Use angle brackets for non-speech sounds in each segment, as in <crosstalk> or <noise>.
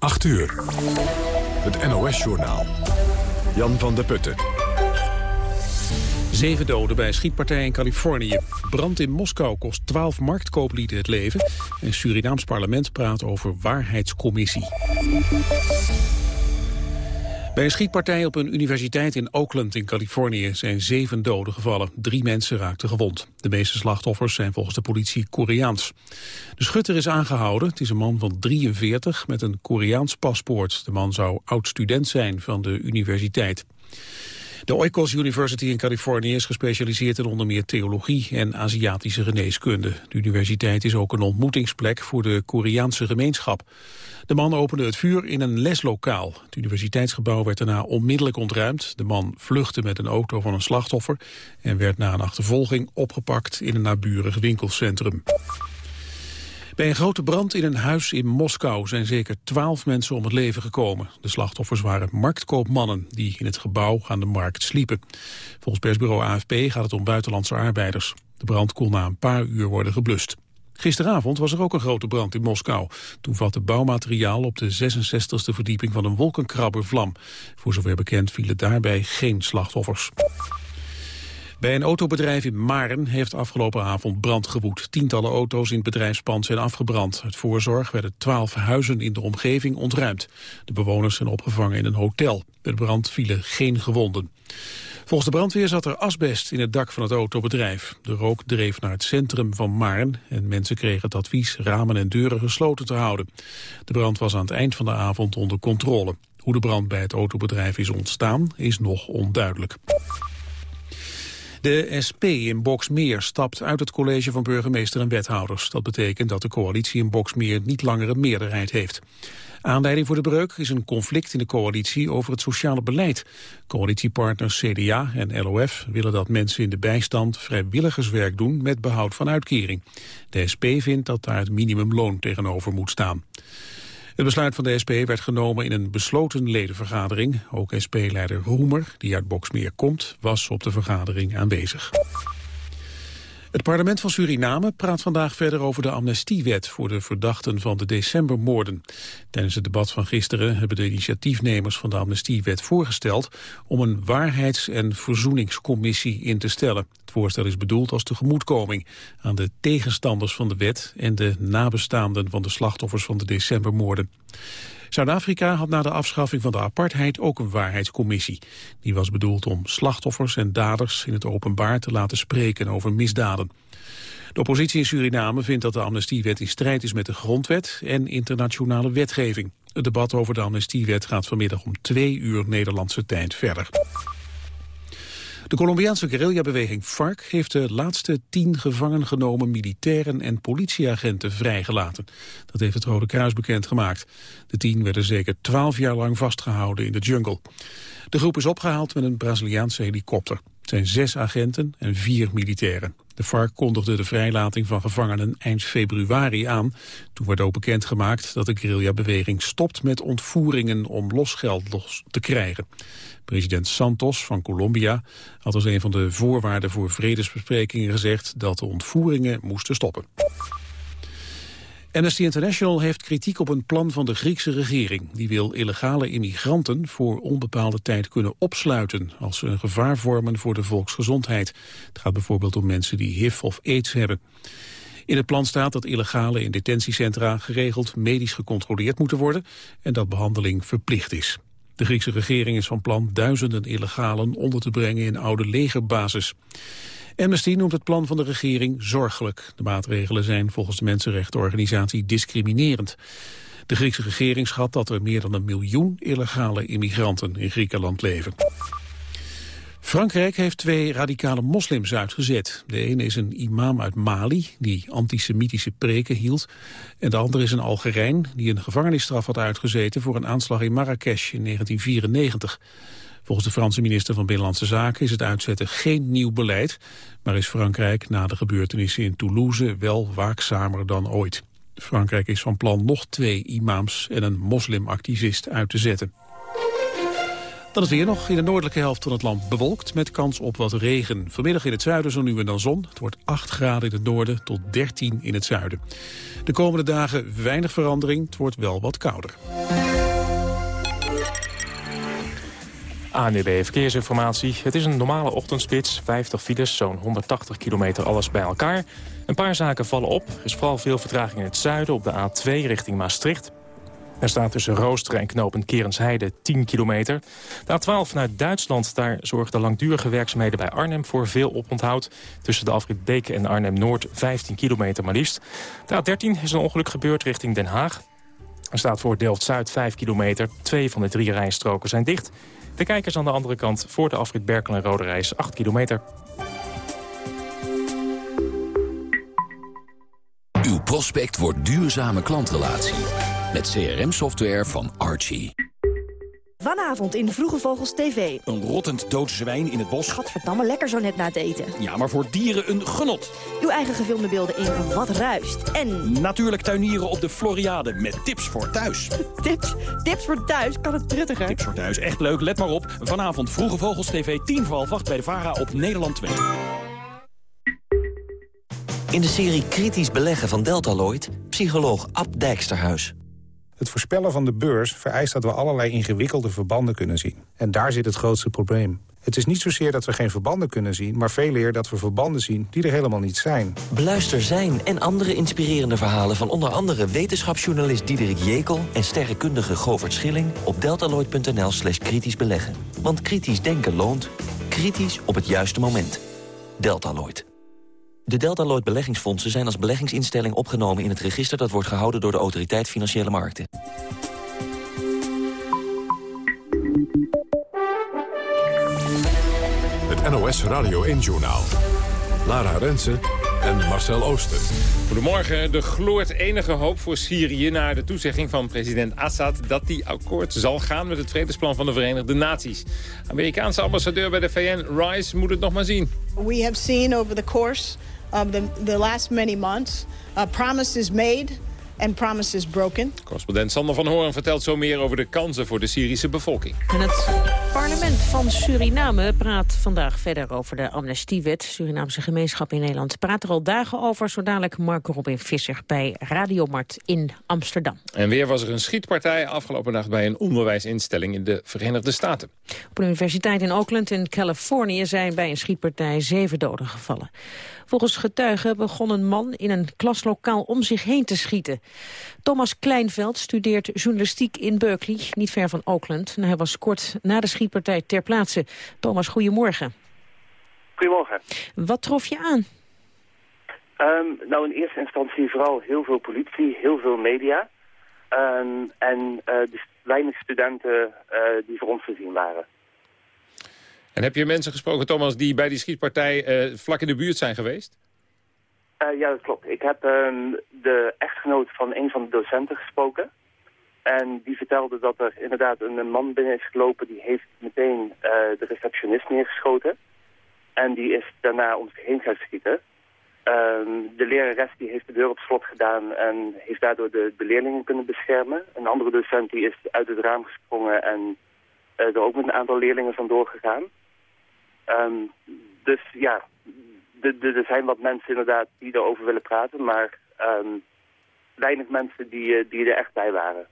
8 uur. Het NOS-journaal. Jan van der Putten. Zeven doden bij schietpartij in Californië. Brand in Moskou kost twaalf marktkooplieden het leven. En Surinaams parlement praat over waarheidscommissie. Bij een schietpartij op een universiteit in Oakland in Californië zijn zeven doden gevallen. Drie mensen raakten gewond. De meeste slachtoffers zijn volgens de politie Koreaans. De schutter is aangehouden. Het is een man van 43 met een Koreaans paspoort. De man zou oud-student zijn van de universiteit. De Oikos University in Californië is gespecialiseerd in onder meer theologie en Aziatische geneeskunde. De universiteit is ook een ontmoetingsplek voor de Koreaanse gemeenschap. De man opende het vuur in een leslokaal. Het universiteitsgebouw werd daarna onmiddellijk ontruimd. De man vluchtte met een auto van een slachtoffer en werd na een achtervolging opgepakt in een naburig winkelcentrum. Bij een grote brand in een huis in Moskou zijn zeker twaalf mensen om het leven gekomen. De slachtoffers waren marktkoopmannen die in het gebouw aan de markt sliepen. Volgens persbureau AFP gaat het om buitenlandse arbeiders. De brand kon na een paar uur worden geblust. Gisteravond was er ook een grote brand in Moskou. Toen vatte bouwmateriaal op de 66e verdieping van een wolkenkrabber vlam. Voor zover bekend vielen daarbij geen slachtoffers. Bij een autobedrijf in Maren heeft afgelopen avond brand gewoed. Tientallen auto's in het bedrijfspand zijn afgebrand. Uit voorzorg werden twaalf huizen in de omgeving ontruimd. De bewoners zijn opgevangen in een hotel. Bij de brand vielen geen gewonden. Volgens de brandweer zat er asbest in het dak van het autobedrijf. De rook dreef naar het centrum van Maren en mensen kregen het advies ramen en deuren gesloten te houden. De brand was aan het eind van de avond onder controle. Hoe de brand bij het autobedrijf is ontstaan is nog onduidelijk. De SP in Boksmeer stapt uit het college van burgemeester en wethouders. Dat betekent dat de coalitie in Boksmeer niet langer een meerderheid heeft. Aanleiding voor de breuk is een conflict in de coalitie over het sociale beleid. Coalitiepartners CDA en LOF willen dat mensen in de bijstand vrijwilligerswerk doen met behoud van uitkering. De SP vindt dat daar het minimumloon tegenover moet staan. Het besluit van de SP werd genomen in een besloten ledenvergadering. Ook SP-leider Roemer, die uit Boksmeer komt, was op de vergadering aanwezig. Het parlement van Suriname praat vandaag verder over de amnestiewet voor de verdachten van de decembermoorden. Tijdens het debat van gisteren hebben de initiatiefnemers van de amnestiewet voorgesteld om een waarheids- en verzoeningscommissie in te stellen. Het voorstel is bedoeld als tegemoetkoming aan de tegenstanders van de wet en de nabestaanden van de slachtoffers van de decembermoorden. Zuid-Afrika had na de afschaffing van de apartheid ook een waarheidscommissie. Die was bedoeld om slachtoffers en daders in het openbaar te laten spreken over misdaden. De oppositie in Suriname vindt dat de amnestiewet in strijd is met de grondwet en internationale wetgeving. Het debat over de amnestiewet gaat vanmiddag om twee uur Nederlandse tijd verder. De Colombiaanse guerrillabeweging FARC heeft de laatste tien gevangen genomen militairen en politieagenten vrijgelaten. Dat heeft het Rode Kruis bekendgemaakt. De tien werden zeker twaalf jaar lang vastgehouden in de jungle. De groep is opgehaald met een Braziliaanse helikopter. Zijn zes agenten en vier militairen. De FARC kondigde de vrijlating van gevangenen eind februari aan. Toen werd ook bekendgemaakt dat de guerrillabeweging stopt met ontvoeringen om losgeld los te krijgen. President Santos van Colombia had als een van de voorwaarden voor vredesbesprekingen gezegd dat de ontvoeringen moesten stoppen. Amnesty International heeft kritiek op een plan van de Griekse regering. Die wil illegale immigranten voor onbepaalde tijd kunnen opsluiten... als ze een gevaar vormen voor de volksgezondheid. Het gaat bijvoorbeeld om mensen die HIV of AIDS hebben. In het plan staat dat illegale in detentiecentra geregeld medisch gecontroleerd moeten worden... en dat behandeling verplicht is. De Griekse regering is van plan duizenden illegalen onder te brengen in oude legerbasis. Amnesty noemt het plan van de regering zorgelijk. De maatregelen zijn volgens de mensenrechtenorganisatie discriminerend. De Griekse regering schat dat er meer dan een miljoen illegale immigranten in Griekenland leven. Frankrijk heeft twee radicale moslims uitgezet. De ene is een imam uit Mali, die antisemitische preken hield. En de andere is een Algerijn, die een gevangenisstraf had uitgezeten... voor een aanslag in Marrakesh in 1994. Volgens de Franse minister van Binnenlandse Zaken is het uitzetten geen nieuw beleid... maar is Frankrijk na de gebeurtenissen in Toulouse wel waakzamer dan ooit. Frankrijk is van plan nog twee imams en een moslimactivist uit te zetten. Dan is weer nog in de noordelijke helft van het land bewolkt met kans op wat regen. Vanmiddag in het zuiden zo nu en dan zon. Het wordt 8 graden in het noorden tot 13 in het zuiden. De komende dagen weinig verandering, het wordt wel wat kouder. ANWB Verkeersinformatie. Het is een normale ochtendspits. 50 files, zo'n 180 kilometer alles bij elkaar. Een paar zaken vallen op. Er is vooral veel vertraging in het zuiden op de A2 richting Maastricht. Er staat tussen Roosteren en knooppunt Kerensheide 10 kilometer. De A12 vanuit Duitsland, daar de langdurige werkzaamheden bij Arnhem voor veel oponthoud. Tussen de afrit Beken en Arnhem-Noord 15 kilometer maar liefst. De A13 is een ongeluk gebeurd richting Den Haag. Er staat voor Delft-Zuid 5 kilometer. Twee van de drie rijstroken zijn dicht. De kijkers aan de andere kant voor de afrit Berkel en Rode Reis 8 kilometer. Uw prospect wordt duurzame klantrelatie. Met CRM-software van Archie. Vanavond in Vroege Vogels TV. Een rottend dood zwijn in het bos. Gadverdamme, lekker zo net na het eten. Ja, maar voor dieren een genot. Uw eigen gefilmde beelden in Wat Ruist. En... Natuurlijk tuinieren op de Floriade met tips voor thuis. <laughs> tips? Tips voor thuis? Kan het prettiger? Tips voor thuis, echt leuk. Let maar op. Vanavond Vroege Vogels TV, 10 voor half 8 bij de VARA op Nederland 2. In de serie Kritisch Beleggen van Deltaloid... psycholoog Ab Dijksterhuis. Het voorspellen van de beurs vereist dat we allerlei ingewikkelde verbanden kunnen zien. En daar zit het grootste probleem. Het is niet zozeer dat we geen verbanden kunnen zien... maar veel eer dat we verbanden zien die er helemaal niet zijn. Beluister zijn en andere inspirerende verhalen... van onder andere wetenschapsjournalist Diederik Jekel... en sterrenkundige Govert Schilling op deltaloid.nl slash kritisch beleggen. Want kritisch denken loont. Kritisch op het juiste moment. Deltaloid. De Deltaloid beleggingsfondsen zijn als beleggingsinstelling opgenomen in het register... dat wordt gehouden door de Autoriteit Financiële Markten. Het NOS Radio 1-journaal. Lara Rensen en Marcel Ooster. Goedemorgen. Er gloort enige hoop voor Syrië... na de toezegging van president Assad... dat die akkoord zal gaan met het vredesplan van de Verenigde Naties. Amerikaanse ambassadeur bij de VN, Rice, moet het nog maar zien. We have seen over the course of the, the last many months uh, promises made and promises broken. Correspondent Sander van Hoorn vertelt zo meer over de kansen voor de Syrische bevolking. En het parlement van Suriname praat vandaag verder over de amnestiewet. Surinaamse gemeenschap in Nederland praat er al dagen over. Zo dadelijk Mark Robin Visser bij Radiomart in Amsterdam. En weer was er een schietpartij afgelopen nacht bij een onderwijsinstelling in de Verenigde Staten. Op de universiteit in Oakland in Californië zijn bij een schietpartij zeven doden gevallen. Volgens getuigen begon een man in een klaslokaal om zich heen te schieten. Thomas Kleinveld studeert journalistiek in Berkeley, niet ver van Oakland. hij was kort na de schietpartij ter plaatse. Thomas, goedemorgen. Goedemorgen. Wat trof je aan? Um, nou, in eerste instantie vooral heel veel politie, heel veel media. Um, en uh, dus weinig studenten uh, die voor ons gezien waren. En heb je mensen gesproken, Thomas, die bij die schietpartij uh, vlak in de buurt zijn geweest? Uh, ja, dat klopt. Ik heb uh, de echtgenoot van een van de docenten gesproken. En die vertelde dat er inderdaad een man binnen is gelopen... die heeft meteen de receptionist neergeschoten. En die is daarna om zich heen gaan schieten. Ehm, de lerares die heeft de deur op slot gedaan en heeft daardoor de, leerlingen kunnen beschermen. Een andere docent die is uit het raam gesprongen en er ook met een aantal leerlingen vandoor gegaan. Um, dus ja, er zijn wat mensen inderdaad die erover willen praten, maar um, weinig mensen die, eh, die er echt bij waren.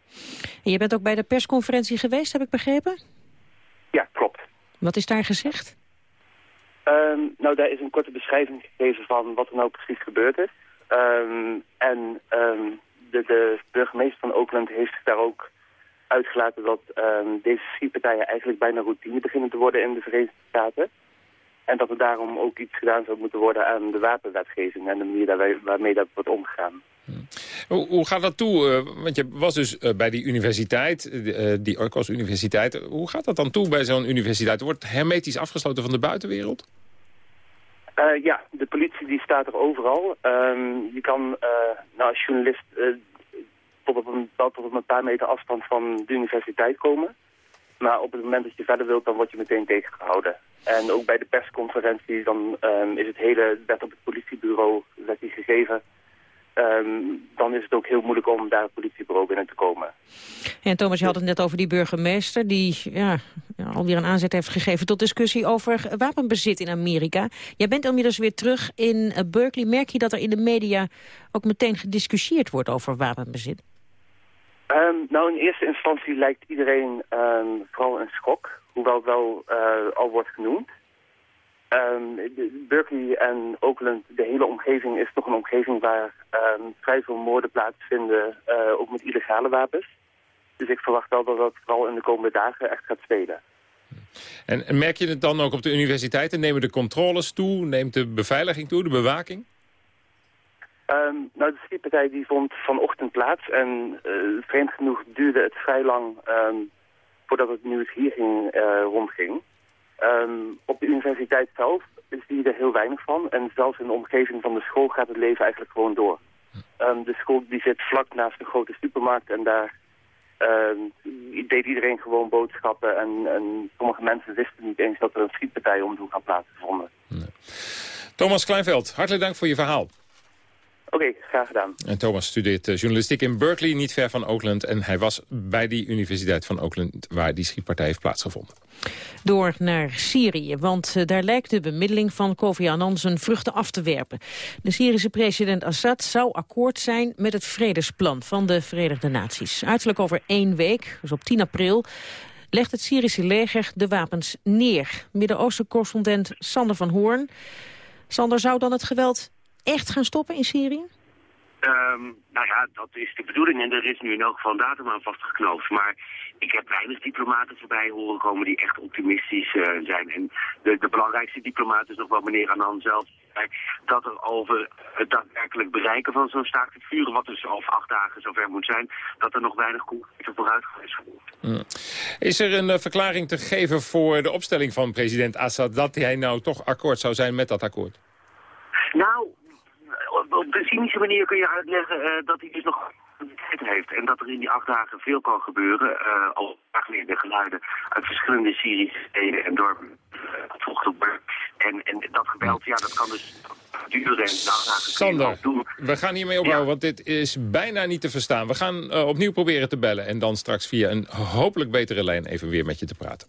En je bent ook bij de persconferentie geweest, heb ik begrepen? Ja, klopt. Wat is daar gezegd? Um, nou, daar is een korte beschrijving gegeven van wat er nou precies gebeurd is. Um, en de, de burgemeester van Oakland heeft daar ook uitgelaten dat deze schietpartijen eigenlijk bijna routine beginnen te worden in de Verenigde Staten. En dat er daarom ook iets gedaan zou moeten worden aan de wapenwetgeving en de manier waarmee dat wordt omgegaan. Hoe, hoe gaat dat toe? Uh, want je was dus uh, bij die universiteit, uh, die Orkos Universiteit. Hoe gaat dat dan toe bij zo'n universiteit? Wordt hermetisch afgesloten van de buitenwereld? ja, de politie die staat er overal. Um, je kan nou, als journalist tot op, een, tot op een paar meter afstand van de universiteit komen. Maar op het moment dat je verder wilt, dan word je meteen tegengehouden. En ook bij de persconferentie, dan um, is het hele wet op het politiebureau werd die gegeven. Um, dan is het ook heel moeilijk om daar het politiebureau binnen te komen. En Thomas, je had het net over die burgemeester... die ja, alweer een aanzet heeft gegeven tot discussie over wapenbezit in Amerika. Jij bent inmiddels weer terug in eh, Berkeley. Merk je dat er in de media ook meteen gediscussieerd wordt over wapenbezit? Um, nou, in eerste instantie lijkt iedereen um, vooral in schok. hoewel het wel al wordt genoemd. Um, Berkeley en Oakland, de hele omgeving is toch een omgeving waar vrij veel moorden plaatsvinden, uh, ook met illegale wapens. Dus ik verwacht wel dat dat vooral in de komende dagen echt gaat spelen. En, en merk je het dan ook op de universiteiten? Nemen de controles toe? Neemt de beveiliging toe, de bewaking? Um, nou, de schietpartij die vond vanochtend plaats en uh, vreemd genoeg duurde het vrij lang voordat het nieuws hier ging, uh, rondging. Um, op de universiteit zelf is die er heel weinig van. En zelfs in de omgeving van de school gaat het leven eigenlijk gewoon door. De school die zit vlak naast de grote supermarkt en daar deed iedereen gewoon boodschappen. En, en, sommige mensen wisten niet eens dat er een schietpartij om de hoek had. Thomas Kleinveld, hartelijk dank voor je verhaal. Oké, graag gedaan. En Thomas studeert eh, journalistiek in Berkeley, niet ver van Oakland. En hij was bij die universiteit van Oakland waar die schietpartij heeft plaatsgevonden. Door naar Syrië, want eh, daar lijkt de bemiddeling van Kofi Annan zijn vruchten af te werpen. De Syrische president Assad zou akkoord zijn met het vredesplan van de Verenigde Naties. Uiterlijk over één week, dus op 10 april, legt het Syrische leger de wapens neer. Midden-Oosten-correspondent Sander van Hoorn. Sander, zou dan het geweld echt gaan stoppen in Syrië? Um, nou ja, dat is de bedoeling en er is nu in elk geval een datum aan vastgeknoopt. Maar ik heb weinig diplomaten voorbij horen komen die echt optimistisch uh, zijn. En de, de, belangrijkste diplomaat is nog wel meneer Annan zelf. Dat er over het daadwerkelijk bereiken van zo'n staakt het vuren, wat dus over acht dagen zover moet zijn, dat er nog weinig concrete vooruitgang is mm. Is er een uh, verklaring te geven voor de opstelling van president Assad dat hij nou toch akkoord zou zijn met dat akkoord? Nou, op de cynische manier kun je uitleggen uh, dat hij dus nog tijd heeft. En dat er in die acht dagen veel kan gebeuren. Uh, al de geluiden uit verschillende Syrische steden en dorpen uh, En, en dat geweld, ja, dat kan dus duren. En Sander, doen. we gaan hiermee ophouden, want dit is bijna niet te verstaan. We gaan uh, opnieuw proberen te bellen en dan straks via een hopelijk betere lijn even weer met je te praten.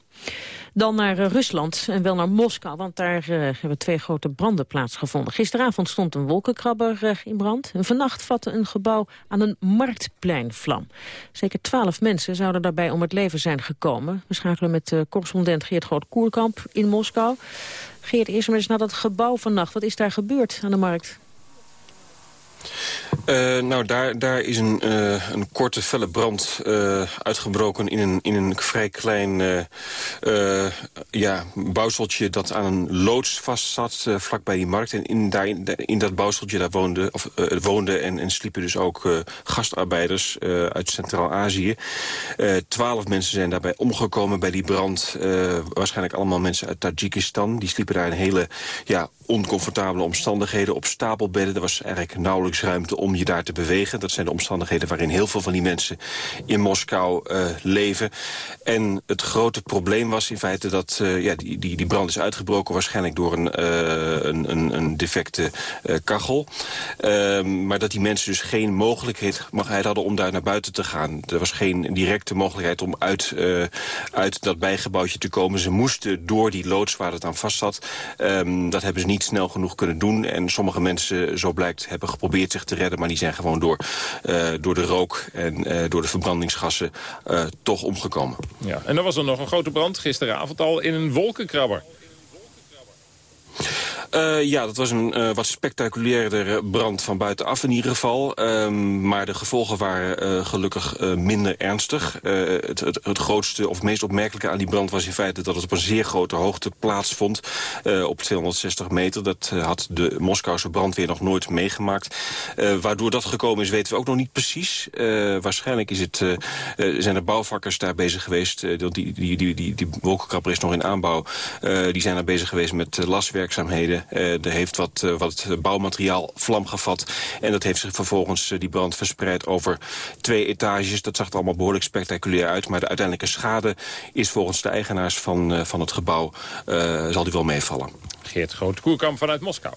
Dan naar uh, Rusland en wel naar Moskou, want daar uh, hebben twee grote branden plaatsgevonden. Gisteravond stond een wolkenkrabber uh, in brand. En vannacht vatte een gebouw aan een marktplein vlam. Zeker twaalf mensen zouden daarbij om het leven zijn gekomen. We schakelen met correspondent Geert Groot-Koerkamp in Moskou. Geert, eerst maar eens naar dat gebouw vannacht. Wat is daar gebeurd aan de markt? Uh, nou, daar, daar is een, uh, een korte, felle brand uh, uitgebroken in een, in een vrij klein ja, bouwseltje dat aan een loods vast zat, vlakbij die markt. En in, in dat bouwseltje daar woonde, of, woonden en, en sliepen dus ook gastarbeiders uit Centraal-Azië. Twaalf mensen zijn daarbij omgekomen bij die brand. waarschijnlijk allemaal mensen uit Tajikistan. Die sliepen daar in hele ja, oncomfortabele omstandigheden op stapelbedden. Er was eigenlijk nauwelijks ruimte om je daar te bewegen. Dat zijn de omstandigheden waarin heel veel van die mensen in Moskou uh, leven. En het grote probleem was in feite dat uh, ja, die, die, die brand is uitgebroken... waarschijnlijk door een, uh, een, een, een, defecte kachel. Ehm, maar dat die mensen dus geen mogelijkheid hadden om daar naar buiten te gaan. Er was geen directe mogelijkheid om uit, uit dat bijgebouwtje te komen. Ze moesten door die loods waar het aan vast zat. Um, dat hebben ze niet snel genoeg kunnen doen. En sommige mensen, zo blijkt, hebben geprobeerd zich te redden... maar die zijn gewoon door, uh, door de rook en uh, door de verbrandingsgassen toch omgekomen. Ja, en dan was er nog een grote brand gisteravond al in een wolkenkrabber. Uh, ja, dat was een uh, wat spectaculairder brand van buitenaf in ieder geval. Um, maar de gevolgen waren gelukkig minder ernstig. Het, het, het, grootste of meest opmerkelijke aan die brand was in feite... dat het op een zeer grote hoogte plaatsvond, op 260 meter. Dat had de Moskouse brandweer nog nooit meegemaakt. waardoor dat gekomen is, weten we ook nog niet precies. waarschijnlijk is het, zijn er bouwvakkers daar bezig geweest. die, die, die, die, die, die wolkenkrabber is nog in aanbouw. die zijn daar bezig geweest met laswerkzaamheden uh, er heeft wat, uh, wat bouwmateriaal vlam gevat. En dat heeft zich vervolgens uh, die brand verspreid over twee etages. Dat zag er allemaal behoorlijk spectaculair uit. Maar de uiteindelijke schade is volgens de eigenaars van, van het gebouw... zal die wel meevallen. Geert Groot-Koerkamp vanuit Moskou.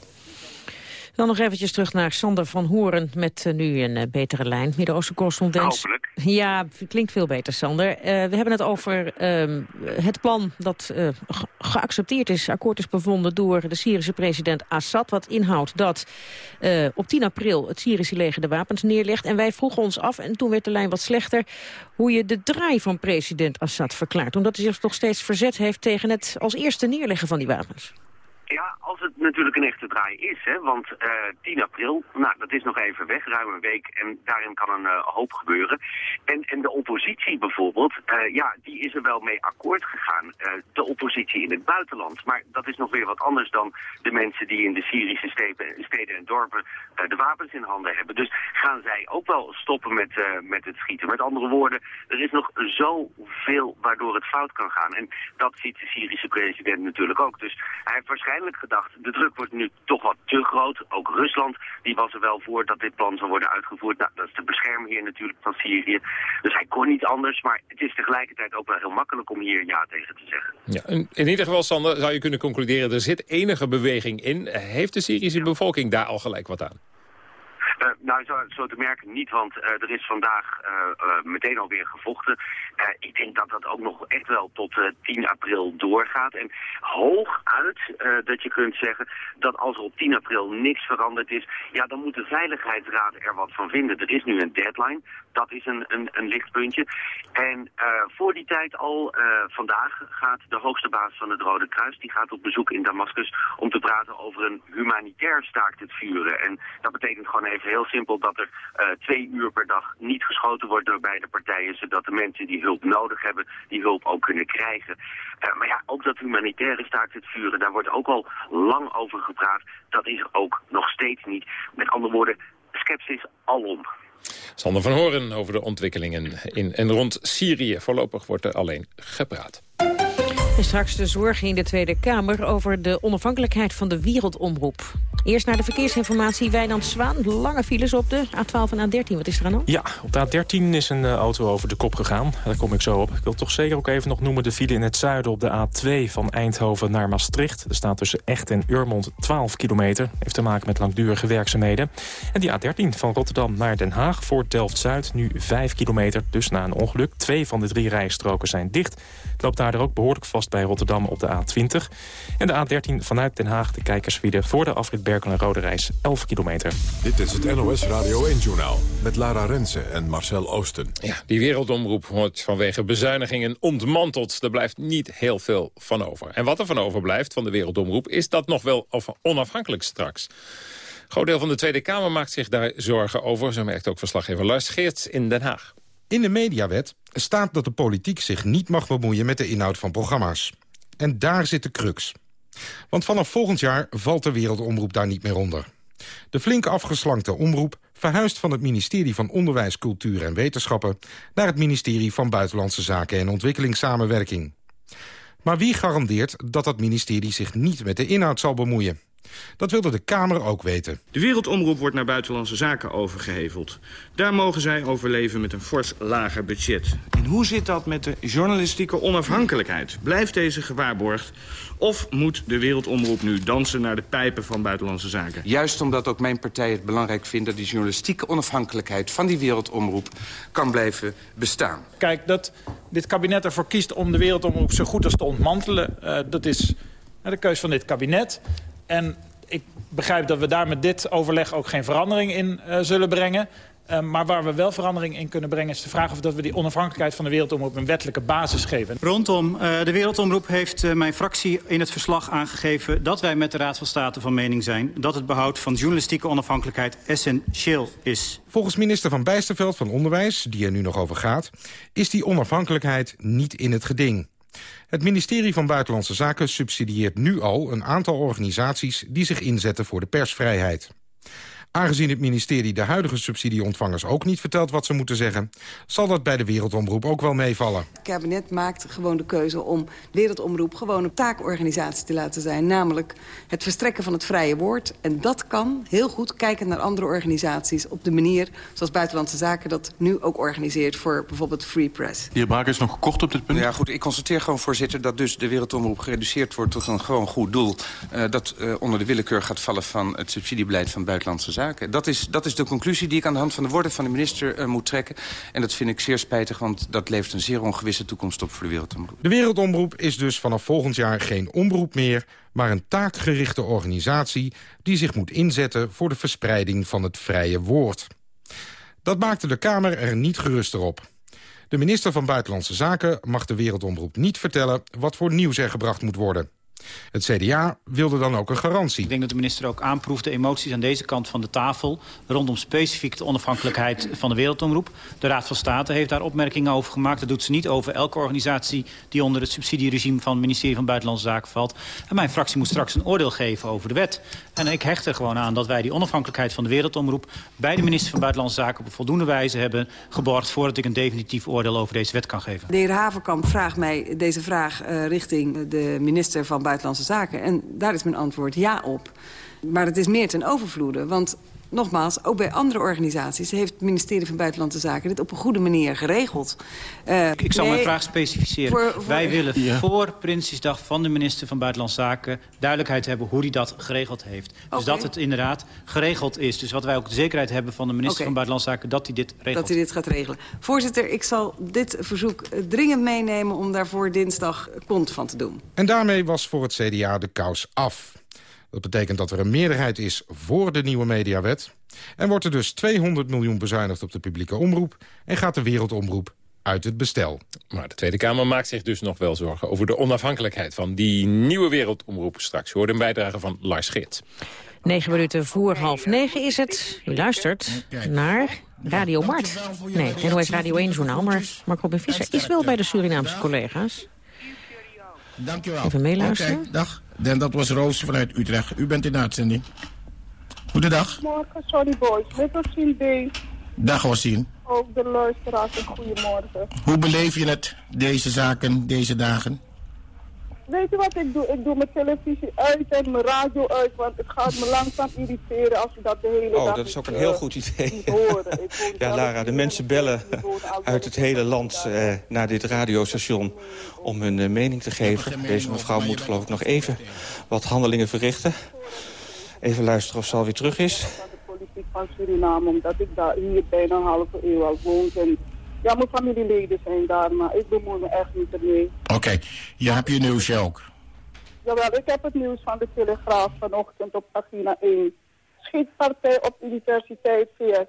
Dan nog eventjes terug naar Sander van Horen met uh, nu een uh, betere lijn. Midden-Oosten correspondent. Hopelijk. Ja, klinkt veel beter, Sander. Uh, we hebben het over ehm, het plan dat ge geaccepteerd is, akkoord is bevonden door de Syrische president Assad. Wat inhoudt dat op 10 april het Syrische leger de wapens neerlegt. En wij vroegen ons af, en toen werd de lijn wat slechter, hoe je de draai van president Assad verklaart. Omdat hij zich toch steeds verzet heeft tegen het als eerste neerleggen van die wapens. Ja, als het natuurlijk een echte draai is, hè, want uh, 10 april, nou, dat is nog even weg, ruim een week, en daarin kan een uh, hoop gebeuren. En, en de oppositie bijvoorbeeld, uh, ja, die is er wel mee akkoord gegaan, de oppositie in het buitenland. Maar dat is nog weer wat anders dan de mensen die in de Syrische steden, steden en dorpen de wapens in handen hebben. Dus gaan zij ook wel stoppen met, met het schieten. Met andere woorden, er is nog zoveel waardoor het fout kan gaan. En dat ziet de Syrische president natuurlijk ook. Dus hij heeft waarschijnlijk gedacht, de druk wordt nu toch wat te groot. Ook Rusland, die was er wel voor dat dit plan zou worden uitgevoerd. Nou, dat is de beschermheer natuurlijk van Syrië. Dus hij kon niet anders, maar het is tegelijkertijd ook wel heel makkelijk om hier ja tegen te zeggen. Ja, in, in ieder geval, Sander, zou je kunnen concluderen, er zit enige beweging in. Heeft de Syrische bevolking daar al gelijk wat aan? Uh, nou, zo, te merken niet, want uh, er is vandaag uh, meteen alweer gevochten. ik denk dat dat ook nog echt wel tot 10 april doorgaat. En hooguit dat je kunt zeggen dat als er op 10 april niks veranderd is... ja, dan moet de Veiligheidsraad er wat van vinden. Er is nu een deadline, dat is een, een, een lichtpuntje. En voor die tijd al, vandaag gaat de hoogste baas van het Rode Kruis... die gaat op bezoek in Damascus om te praten over een humanitair staakt het vuren. En dat betekent gewoon even heel simpel dat er uh, twee uur per dag niet geschoten wordt door beide partijen, zodat de mensen die hulp nodig hebben, die hulp ook kunnen krijgen. Uh, maar ja, ook dat humanitaire staakt het vuren, daar wordt ook al lang over gepraat. Dat is er ook nog steeds niet. Met andere woorden, sceptisch alom. Sander van Horen over de ontwikkelingen in en rond Syrië. Voorlopig wordt er alleen gepraat. En straks de zorg in de Tweede Kamer over de onafhankelijkheid van de wereldomroep. Eerst naar de verkeersinformatie. Wijnand Zwaan, lange files op de A12 en A13. Wat is er aan hand? Ja, op de A13 is een uh, auto over de kop gegaan. Daar kom ik zo op. Ik wil toch zeker ook even nog noemen de file in het zuiden op de A2 van Eindhoven naar Maastricht. Er staat tussen Echt en Urmond 12 kilometer. Heeft te maken met langdurige werkzaamheden. En die A13 van Rotterdam naar Den Haag voor Delft-Zuid nu 5 kilometer. Dus na een ongeluk. Twee van de drie rijstroken zijn dicht. Het loopt daar ook behoorlijk vast bij Rotterdam op de A20. En de A13 vanuit Den Haag de kijkerswiede voor de afrit Berkel en Rode Reis 11 kilometer. Dit is het NOS Radio 1-journaal met Lara Rensen en Marcel Oosten. Ja, die wereldomroep wordt vanwege bezuinigingen ontmanteld. Er blijft niet heel veel van over. En wat er van overblijft van de wereldomroep... is dat nog wel onafhankelijk straks. Een groot deel van de Tweede Kamer maakt zich daar zorgen over. Zo merkt ook verslaggever Lars Geerts in Den Haag. In de mediawet staat dat de politiek zich niet mag bemoeien met de inhoud van programma's. En daar zit de crux. Want vanaf volgend jaar valt de wereldomroep daar niet meer onder. De flink afgeslankte omroep verhuist van het ministerie van Onderwijs, Cultuur en Wetenschappen... naar het ministerie van Buitenlandse Zaken en Ontwikkelingssamenwerking. Maar wie garandeert dat dat ministerie zich niet met de inhoud zal bemoeien? Dat wilde de Kamer ook weten. De wereldomroep wordt naar buitenlandse zaken overgeheveld. Daar mogen zij overleven met een fors lager budget. En hoe zit dat met de journalistieke onafhankelijkheid? Blijft deze gewaarborgd? Of moet de wereldomroep nu dansen naar de pijpen van buitenlandse zaken? Juist omdat ook mijn partij het belangrijk vindt... dat die journalistieke onafhankelijkheid van die wereldomroep kan blijven bestaan. Kijk, dat dit kabinet ervoor kiest om de wereldomroep zo goed als te ontmantelen... Uh, dat is de keus van dit kabinet. En ik begrijp dat we daar met dit overleg ook geen verandering in uh, zullen brengen. Uh, maar waar we wel verandering in kunnen brengen is de vraag of dat we die onafhankelijkheid van de Wereldomroep een wettelijke basis geven. Rondom uh, de Wereldomroep heeft uh, mijn fractie in het verslag aangegeven dat wij met de Raad van State van mening zijn dat het behoud van journalistieke onafhankelijkheid essentieel is. Volgens minister Van Bijsterveld van Onderwijs, die er nu nog over gaat, is die onafhankelijkheid niet in het geding. Het ministerie van Buitenlandse Zaken subsidieert nu al een aantal organisaties die zich inzetten voor de persvrijheid. Aangezien het ministerie de huidige subsidieontvangers ook niet vertelt wat ze moeten zeggen... zal dat bij de Wereldomroep ook wel meevallen. Het kabinet maakt gewoon de keuze om Wereldomroep gewoon een taakorganisatie te laten zijn. Namelijk het verstrekken van het vrije woord. En dat kan heel goed, kijken naar andere organisaties... op de manier zoals Buitenlandse Zaken dat nu ook organiseert... voor bijvoorbeeld Free Press. De heer Braak is nog kort op dit punt. Ja, goed. Ik constateer gewoon, voorzitter, dat dus de Wereldomroep gereduceerd wordt... tot een gewoon goed doel uh, dat uh, onder de willekeur gaat vallen... van het subsidiebeleid van Buitenlandse Zaken. Dat is, dat is de conclusie die ik aan de hand van de woorden van de minister uh, moet trekken. En dat vind ik zeer spijtig, want dat levert een zeer ongewisse toekomst op voor de Wereldomroep. De Wereldomroep is dus vanaf volgend jaar geen omroep meer... maar een taakgerichte organisatie die zich moet inzetten... voor de verspreiding van het vrije woord. Dat maakte de Kamer er niet geruster op. De minister van Buitenlandse Zaken mag de Wereldomroep niet vertellen... wat voor nieuws er gebracht moet worden. Het CDA wilde dan ook een garantie. Ik denk dat de minister ook aanproeft de emoties aan deze kant van de tafel... rondom specifiek de onafhankelijkheid van de Wereldomroep. De Raad van State heeft daar opmerkingen over gemaakt. Dat doet ze niet over elke organisatie die onder het subsidieregime... van het ministerie van Buitenlandse Zaken valt. En mijn fractie moet straks een oordeel geven over de wet. En ik hecht er gewoon aan dat wij die onafhankelijkheid van de Wereldomroep... bij de minister van Buitenlandse Zaken op een voldoende wijze hebben geborgd... voordat ik een definitief oordeel over deze wet kan geven. De heer Haverkamp vraagt mij deze vraag uh, richting de minister van Buitenlandse Zaken. En daar is mijn antwoord ja op. Maar het is meer ten overvloede, want nogmaals, ook bij andere organisaties... heeft het ministerie van Buitenlandse Zaken dit op een goede manier geregeld. Uh, ik zal nee, mijn vraag specificeren. Voor, voor, Wij willen ja. voor Prinsjesdag van de minister van Buitenlandse Zaken... duidelijkheid hebben hoe hij dat geregeld heeft. Dus okay. dat het inderdaad geregeld is. Dus wat wij ook de zekerheid hebben van de minister okay. van Buitenlandse Zaken... dat hij dit regelt. Dat hij dit gaat regelen. Voorzitter, ik zal dit verzoek dringend meenemen... om daarvoor dinsdag kont van te doen. En daarmee was voor het CDA de kous af. Dat betekent dat er een meerderheid is voor de nieuwe mediawet. En wordt er dus 200 miljoen bezuinigd op de publieke omroep... en gaat de wereldomroep uit het bestel. Maar de Tweede Kamer maakt zich dus nog wel zorgen... over de onafhankelijkheid van die nieuwe wereldomroep straks. Hoort een bijdrage van Lars Geert. Negen minuten voor half negen is het. U luistert naar Radio Mart. Nee, NOS Radio 1 journaal, maar Marco Robin Visser is wel bij de Surinaamse collega's. Dankjewel. Even meeluisteren. Okay, dag. En dat was Roos vanuit Utrecht. U bent in de uitzending. Goedendag. Morgen, sorry boys. Met Ossien B. Dag Ossien. Ook de luisteraars, een goedemorgen. Hoe beleef je het, deze zaken, deze dagen? Weet je wat ik doe? Ik doe mijn televisie uit en mijn radio uit, want het gaat me langzaam irriteren als je dat de hele oh, dag... Oh, dat is ook een heel goed idee. <laughs> ja, Lara, de mensen bellen <laughs> uit het hele land uh, naar dit radiostation om hun uh, mening te geven. Deze mevrouw moet geloof ik nog even wat handelingen verrichten. Even luisteren of ze alweer terug is. De politiek van Suriname, omdat ik daar hier bijna een halve eeuw al woon en ja, mijn familieleden zijn daar, maar ik bemoei me echt niet ermee. Oké, okay. je hebt je nieuwsje ook? Jawel, ik heb het nieuws van de Telegraaf vanochtend op pagina 1. Schietpartij op Universiteit VS.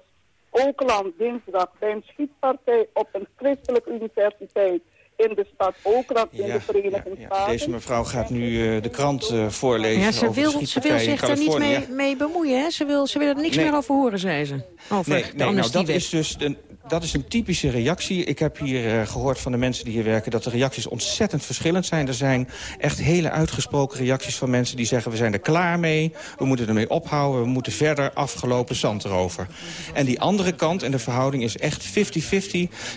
Oakland, dinsdag, bij een schietpartij op een christelijke universiteit in de stad Oakland in de Verenigde ja, ja. Staten. Deze mevrouw gaat nu uh, de krant uh, voorlezen ja, ze over wil, de Ze wil zich er niet mee, mee bemoeien, hè? Ze wil, ze wil er niks nee. meer over horen, zei ze. Over nee, de nee nou, dat is dus een, dat is een typische reactie. Ik heb hier uh, gehoord van de mensen die hier werken... dat de reacties ontzettend verschillend zijn. Er zijn echt hele uitgesproken reacties van mensen die zeggen... we zijn er klaar mee, we moeten ermee ophouden... we moeten verder afgelopen zand erover. En die andere kant, en de verhouding is echt 50-50...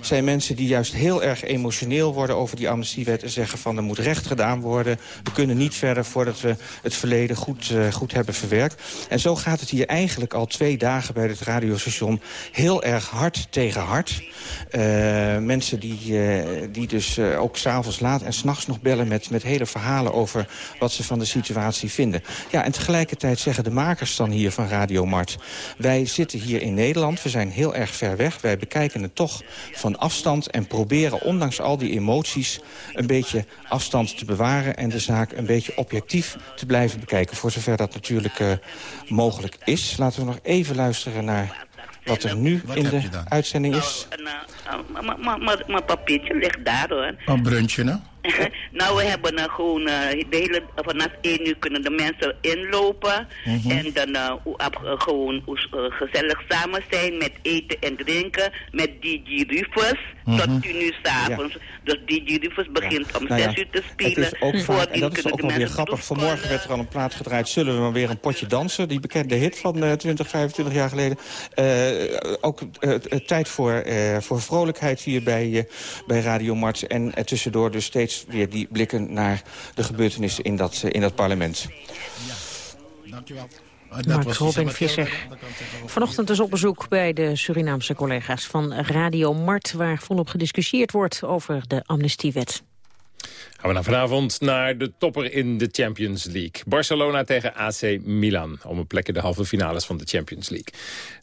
zijn mensen die juist heel erg emotioneel worden over die amnestiewet... en zeggen van er moet recht gedaan worden. We kunnen niet verder voordat we het verleden goed, uh, goed hebben verwerkt. En zo gaat het hier eigenlijk al twee dagen bij het radiostation... heel erg hard tegen hard. Uh, mensen die, uh, die dus uh, ook s'avonds laat en s'nachts nog bellen... Met, met hele verhalen over wat ze van de situatie vinden. Ja, en tegelijkertijd zeggen de makers dan hier van Radio Mart... wij zitten hier in Nederland, we zijn heel erg ver weg. Wij bekijken het toch van afstand en proberen ondanks al die emoties... een beetje afstand te bewaren en de zaak een beetje objectief te blijven bekijken. Voor zover dat natuurlijk mogelijk is. Laten we nog even luisteren naar wat er nu Wat in de uitzending is. Mijn papiertje ligt daar hoor. Een bruntje, hè? Nou, we hebben uh, gewoon uh, de hele, vanaf 1 uur kunnen de mensen inlopen. Mhm. En dan uh, gewoon gezellig samen zijn met eten en drinken. Met DJ Rufus Mhm. tot 10 uur s'avonds. Dus DJ Rufus begint om Nou 6 ja, uur te spelen. Het is ook vaak, en dat is ook wel weer grappig. Vanmorgen werd er al een plaat gedraaid. Zullen we maar weer een potje dansen? Die bekende hit van eh 20, 25 jaar geleden. Eh, ook eh, eh, tijd voor, eh, voor vrolijkheid hier bij, eh, bij Radio Mart. En eh, tussendoor dus steeds weer die blikken naar de gebeurtenissen in dat, eh, in dat parlement. Dankjewel. Mark Robin Visser. Vanochtend is op bezoek bij de Surinaamse collega's van Radio Mart... waar volop gediscussieerd wordt over de amnestiewet. Gaan we dan vanavond naar de topper in de Champions League. Barcelona tegen AC Milan. Om een plek in de halve finales van de Champions League.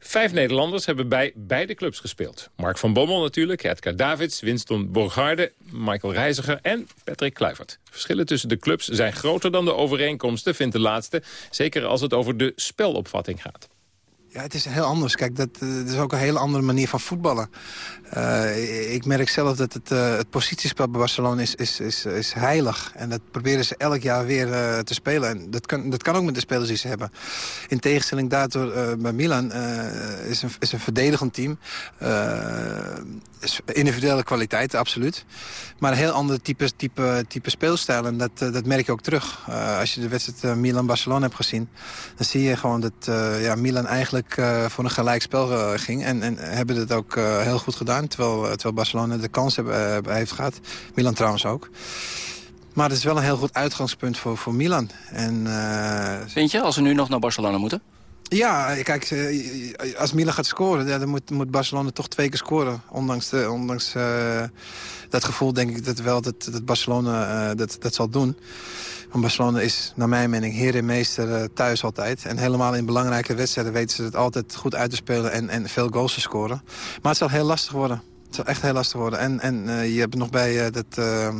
Vijf Nederlanders hebben bij beide clubs gespeeld. Mark van Bommel natuurlijk, Edgar Davids, Winston Borgharde, Michael Reiziger en Patrick Kluivert. Verschillen tussen de clubs zijn groter dan de overeenkomsten, vindt de laatste. Zeker als het over de spelopvatting gaat. Ja, het is heel anders. Kijk, dat, eh, het is ook een hele andere manier van voetballen. Uh, ik merk zelf dat het, uh, het positiespel bij Barcelona is, is, is, is heilig. En dat proberen ze elk jaar weer te spelen. En dat kan, dat kan ook met de spelers die ze hebben. In tegenstelling daardoor bij Milan is, een, is een verdedigend team. individuele kwaliteit, absoluut. Maar een heel ander type, type, type speelstijl. En dat, dat merk je ook terug. als je de wedstrijd Milan-Barcelona hebt gezien... dan zie je gewoon dat ja, Milan eigenlijk voor een gelijk spel ging. En, en hebben het ook heel goed gedaan. Terwijl, terwijl Barcelona de kans heeft gehad. Milan trouwens ook. Maar het is wel een heel goed uitgangspunt voor, voor Milan. En. Vind je, als ze nu nog naar Barcelona moeten? Ja, kijk, als Milan gaat scoren, dan moet, moet Barcelona toch twee keer scoren. Ondanks, de, ondanks uh, dat gevoel denk ik dat wel dat, dat Barcelona uh, dat, dat zal doen. Want Barcelona is, naar mijn mening, heer en meester thuis altijd. En helemaal in belangrijke wedstrijden weten ze het altijd goed uit te spelen en, en veel goals te scoren. Maar het zal heel lastig worden. Het zal echt heel lastig worden. En, en uh, je hebt nog bij uh, dat... Uh,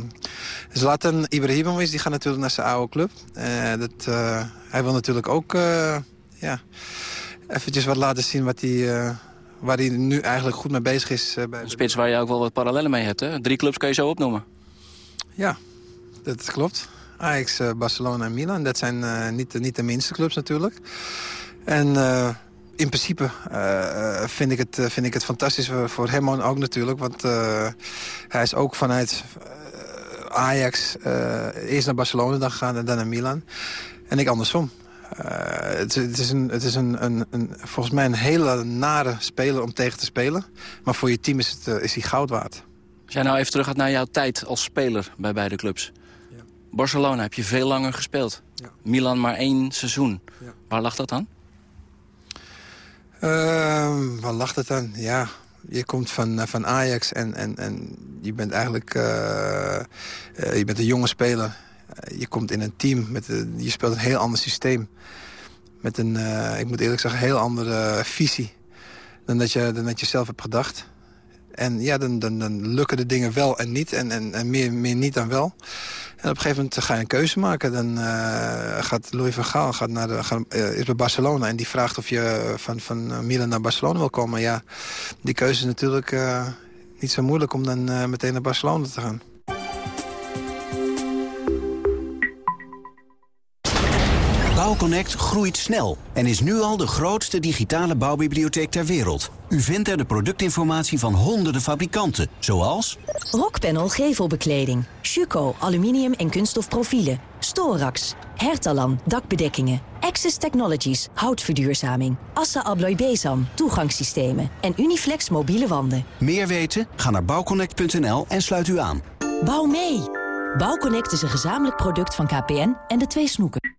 Zlatan Ibrahimovic, die gaat natuurlijk naar zijn oude club. dat, hij wil natuurlijk ook ja, eventjes wat laten zien wat hij, waar hij nu eigenlijk goed mee bezig is. bij een spits waar je ook wel wat parallellen mee hebt, hè? Drie clubs kan je zo opnoemen. Ja, dat klopt. Ajax, Barcelona en Milan. Dat zijn uh, niet, niet de minste clubs natuurlijk. En uh, in principe vind, ik het, vind ik het fantastisch voor, voor hem ook natuurlijk. Want hij is ook vanuit Ajax eerst naar Barcelona dan gegaan en dan naar Milan. En ik andersom. het, het, is, een, het is een, een, een, volgens mij een hele nare speler om tegen te spelen. Maar voor je team is, het, is hij goud waard. Als jij nou even terug gaat naar jouw tijd als speler bij beide clubs. Barcelona heb je veel langer gespeeld. Ja. Milan maar één seizoen. Ja. Waar lag dat aan? Uh, waar lag dat aan? Ja, je komt van, van Ajax en, en, en je bent eigenlijk uh, uh, je bent een jonge speler. je komt in een team, met je speelt een heel ander systeem. Met een, ik moet eerlijk zeggen, een heel andere visie dan dat, je, dan dat je zelf hebt gedacht. En ja, dan, dan, dan lukken de dingen wel en niet. En, en, en meer, meer niet dan wel. En op een gegeven moment ga je een keuze maken. Dan uh, gaat Louis van Gaal gaat naar gaat, uh, is bij Barcelona. En die vraagt of je van, van Milan naar Barcelona wil komen. Ja, die keuze is natuurlijk niet zo moeilijk om dan meteen naar Barcelona te gaan. Bouwconnect groeit snel en is nu al de grootste digitale bouwbibliotheek ter wereld. U vindt er de productinformatie van honderden fabrikanten, zoals... Rockpanel gevelbekleding, Schuko aluminium en kunststof profielen, Storax, Hertalan dakbedekkingen, Access Technologies houtverduurzaming, Assa Abloy Bezam toegangssystemen en Uniflex mobiele wanden. Meer weten? Ga naar bouwconnect.nl en sluit u aan. Bouw mee! Bouwconnect is een gezamenlijk product van KPN en de twee snoeken.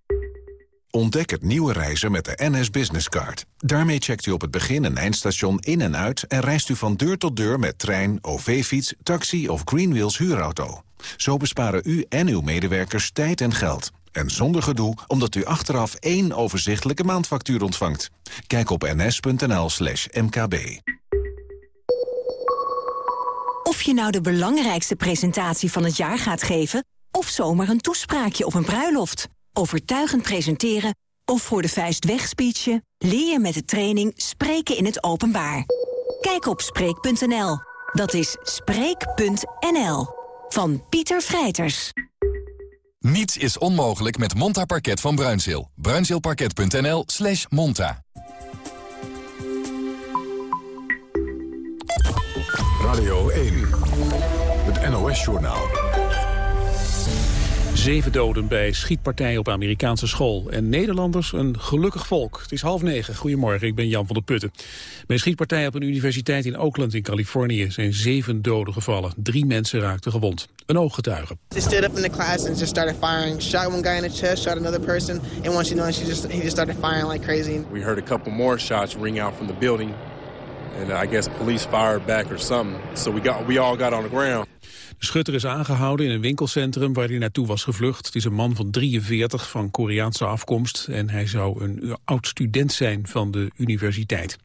Ontdek het nieuwe reizen met de NS Business Card. Daarmee checkt u op het begin- en eindstation in en uit... en reist u van deur tot deur met trein, OV-fiets, taxi of Greenwheels huurauto. Zo besparen u en uw medewerkers tijd en geld. En zonder gedoe, omdat u achteraf één overzichtelijke maandfactuur ontvangt. Kijk op ns.nl slash mkb. Of je nou de belangrijkste presentatie van het jaar gaat geven... of zomaar een toespraakje op een bruiloft overtuigend presenteren of voor de vuist wegspeechen... leer je met de training Spreken in het Openbaar. Kijk op Spreek.nl. Dat is Spreek.nl. Van Pieter Vrijters. Niets is onmogelijk met Monta Parket van Bruinzeel. Bruinzeelparket.nl slash monta. Radio 1, het NOS-journaal. Zeven doden bij schietpartij op Amerikaanse school. En Nederlanders een gelukkig volk. Het is half negen. Goedemorgen, ik ben Jan van der Putten. Bij schietpartij op een universiteit in Oakland in Californië... zijn zeven doden gevallen. Drie mensen raakten gewond. Een ooggetuige. She stood up in the class and just started firing. Shot one guy in the chest, shot another person. And once you know, she just, he just started firing like crazy. We heard a couple more shots ring out from the building. And uh, I guess police fired back or something. So we, got, we all got on the ground. De schutter is aangehouden in een winkelcentrum waar hij naartoe was gevlucht. Het is een man van 43 van Koreaanse afkomst en hij zou een oud-student zijn van de universiteit.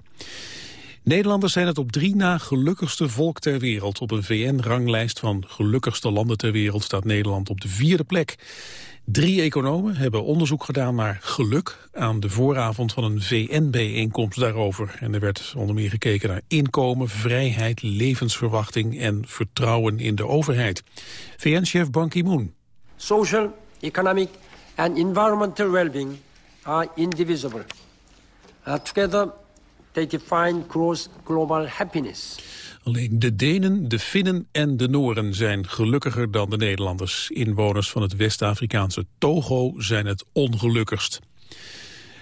Nederlanders zijn het op drie na gelukkigste volk ter wereld. Op een VN-ranglijst van gelukkigste landen ter wereld staat Nederland op de vierde plek. Drie economen hebben onderzoek gedaan naar geluk aan de vooravond van een VN-bijeenkomst daarover. En er werd onder meer gekeken naar inkomen, vrijheid, levensverwachting en vertrouwen in de overheid. VN-chef Ban Ki-moon. Social, economic and environmental well-being are indivisible. Uh, together they define gross global happiness. Alleen de Denen, de Finnen en de Nooren zijn gelukkiger dan de Nederlanders. Inwoners van het West-Afrikaanse Togo zijn het ongelukkigst.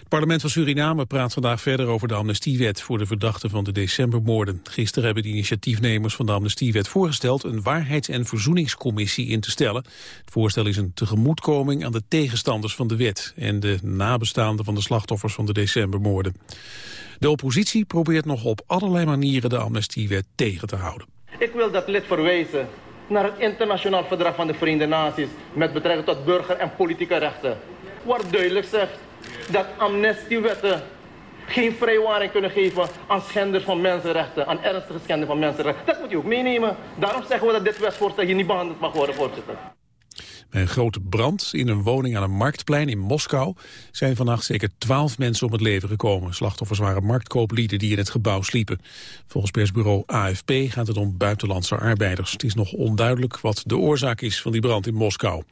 Het parlement van Suriname praat vandaag verder over de amnestiewet voor de verdachten van de decembermoorden. Gisteren hebben de initiatiefnemers van de amnestiewet voorgesteld een waarheids- en verzoeningscommissie in te stellen. Het voorstel is een tegemoetkoming aan de tegenstanders van de wet en de nabestaanden van de slachtoffers van de decembermoorden. De oppositie probeert nog op allerlei manieren de amnestiewet tegen te houden. Ik wil dat lid verwijzen naar het internationaal verdrag van de Verenigde Naties met betrekking tot burger- en politieke rechten. Waar duidelijk zegt dat amnestiewetten geen vrijwaring kunnen geven aan schenders van mensenrechten, aan ernstige schenders van mensenrechten. Dat moet je ook meenemen. Daarom zeggen we dat dit wetsvoorstel hier niet behandeld mag worden, voorzitter. Bij een grote brand in een woning aan een marktplein in Moskou zijn vannacht zeker twaalf mensen om het leven gekomen. Slachtoffers waren marktkooplieden die in het gebouw sliepen. Volgens persbureau AFP gaat het om buitenlandse arbeiders. Het is nog onduidelijk wat de oorzaak is van die brand in Moskou.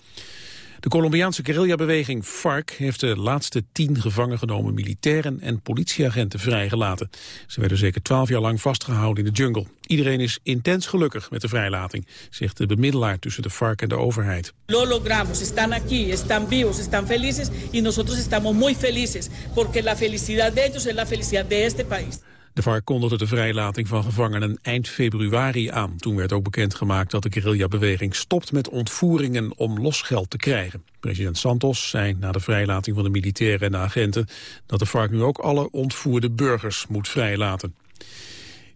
De Colombiaanse guerrillabeweging FARC heeft de laatste tien gevangen genomen militairen en politieagenten vrijgelaten. Ze werden zeker twaalf jaar lang vastgehouden in de jungle. Iedereen is intens gelukkig met de vrijlating, zegt de bemiddelaar tussen de FARC en de overheid. Lo logramos, están aquí, están vivos, están felices y nosotros estamos muy felices porque la felicidad de ellos es la felicidad de este país. De VARC kondigde de vrijlating van gevangenen eind februari aan. Toen werd ook bekendgemaakt dat de guerrillabeweging stopt met ontvoeringen om losgeld te krijgen. President Santos zei na de vrijlating van de militairen en de agenten dat de VARC nu ook alle ontvoerde burgers moet vrijlaten.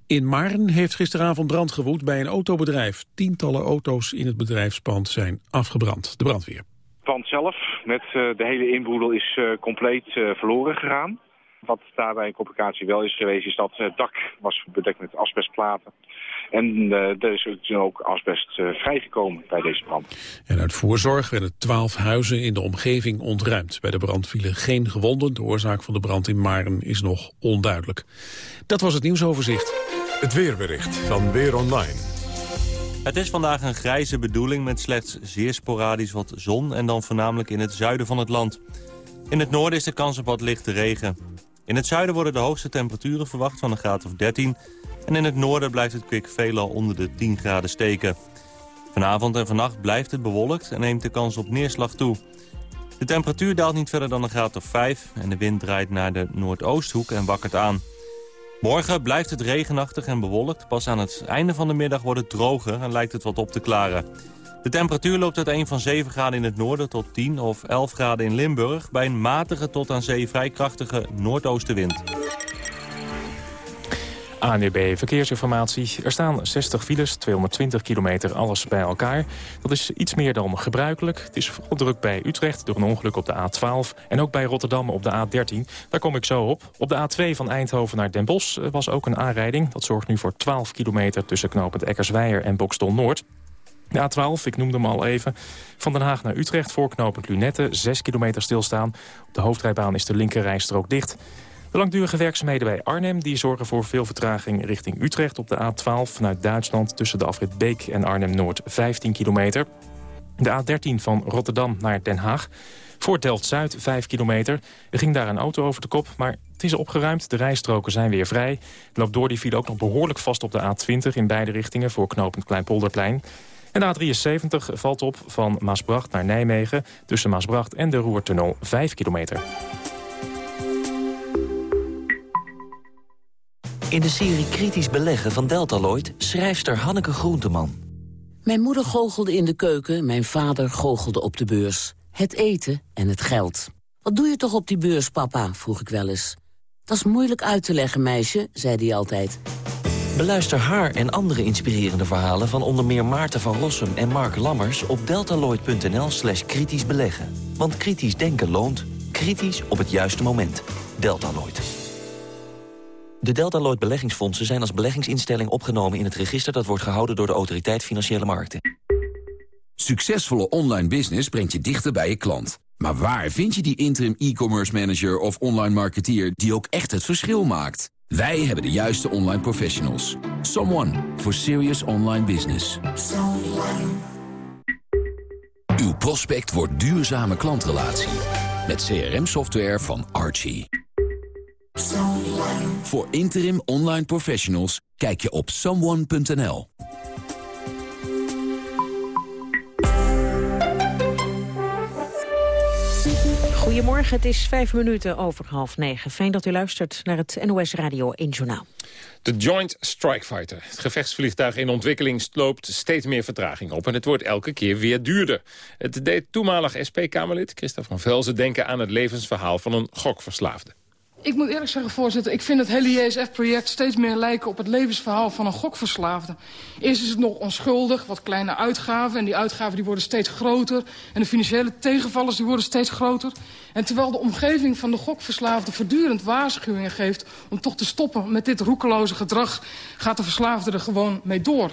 In Maren heeft gisteravond brand gewoed bij een autobedrijf. Tientallen auto's in het bedrijfspand zijn afgebrand. De brandweer. Het pand zelf met uh, de hele inboedel is uh, compleet uh, verloren gegaan. Wat daarbij een complicatie wel is geweest, is dat het dak was bedekt met asbestplaten. En uh, er is ook asbest uh, vrijgekomen bij deze brand. En uit voorzorg werden twaalf huizen in de omgeving ontruimd. Bij de brand vielen geen gewonden. De oorzaak van de brand in Maren is nog onduidelijk. Dat was het nieuwsoverzicht. Het weerbericht van Weer Online. Het is vandaag een grijze bedoeling met slechts zeer sporadisch wat zon... en dan voornamelijk in het zuiden van het land. In het noorden is de kans op wat lichte regen. In het zuiden worden de hoogste temperaturen verwacht van een graad of 13... en in het noorden blijft het kwik veelal onder de 10 graden steken. Vanavond en vannacht blijft het bewolkt en neemt de kans op neerslag toe. De temperatuur daalt niet verder dan een graad of 5... en de wind draait naar de noordoosthoek en wakkert aan. Morgen blijft het regenachtig en bewolkt. Pas aan het einde van de middag wordt het droger en lijkt het wat op te klaren. De temperatuur loopt uit een van 7 graden in het noorden tot 10 of 11 graden in Limburg... bij een matige tot aan zee vrij krachtige noordoostenwind. ANDB Verkeersinformatie. Er staan 60 files, 220 kilometer, alles bij elkaar. Dat is iets meer dan gebruikelijk. Het is vooral druk bij Utrecht door een ongeluk op de A12... en ook bij Rotterdam op de A13. Daar kom ik zo op. Op de A2 van Eindhoven naar Den Bosch was ook een aanrijding. Dat zorgt nu voor 12 kilometer tussen knooppunt Eckersweijer en Bokstel Noord. De A12, ik noemde hem al even. Van Den Haag naar Utrecht voor knooppunt Lunette, 6 kilometer stilstaan. Op de hoofdrijbaan is de linkerrijstrook dicht. De langdurige werkzaamheden bij Arnhem die zorgen voor veel vertraging richting Utrecht... op de A12 vanuit Duitsland tussen de afrit Beek en Arnhem-Noord 15 kilometer. De A13 van Rotterdam naar Den Haag. Voor Delft-Zuid 5 kilometer. Er ging daar een auto over de kop, maar het is opgeruimd. De rijstroken zijn weer vrij. loopt door die viel ook nog behoorlijk vast op de A20... in beide richtingen voor knooppunt Kleinpolderplein. En de A73 valt op van Maasbracht naar Nijmegen... tussen Maasbracht en de Roertunnel 5 kilometer. In de serie Kritisch Beleggen van Deltaloid schrijfster Hanneke Groenteman. Mijn moeder goochelde in de keuken, mijn vader goochelde op de beurs. Het eten en het geld. Wat doe je toch op die beurs, papa, vroeg ik wel eens. Dat is moeilijk uit te leggen, meisje, zei hij altijd. Beluister haar en andere inspirerende verhalen van onder meer Maarten van Rossum en Mark Lammers op deltaloid.nl slash kritisch beleggen. Want kritisch denken loont. Kritisch op het juiste moment. Deltaloid. De Deltaloid beleggingsfondsen zijn als beleggingsinstelling opgenomen in het register dat wordt gehouden door de Autoriteit Financiële Markten. Succesvolle online business brengt je dichter bij je klant. Maar waar vind je die interim e-commerce manager of online marketeer die ook echt het verschil maakt? Wij hebben de juiste online professionals. Someone for serious online business. Uw prospect wordt duurzame klantrelatie. Met CRM-software van Archie. Voor interim online professionals kijk je op someone.nl. Goedemorgen, het is vijf minuten over half negen. Fijn dat u luistert naar het NOS Radio 1 Journaal. De Joint Strike Fighter, het gevechtsvliegtuig in ontwikkeling, loopt steeds meer vertraging op. En het wordt elke keer weer duurder. Het deed toenmalig SP-Kamerlid Christa van Velzen denken aan het levensverhaal van een gokverslaafde. Ik moet eerlijk zeggen, voorzitter, ik vind het hele JSF-project steeds meer lijken op het levensverhaal van een gokverslaafde. Eerst is het nog onschuldig, wat kleine uitgaven. En die uitgaven die worden steeds groter. En de financiële tegenvallers die worden steeds groter. En terwijl de omgeving van de gokverslaafde voortdurend waarschuwingen geeft... om toch te stoppen met dit roekeloze gedrag, gaat de verslaafde er gewoon mee door.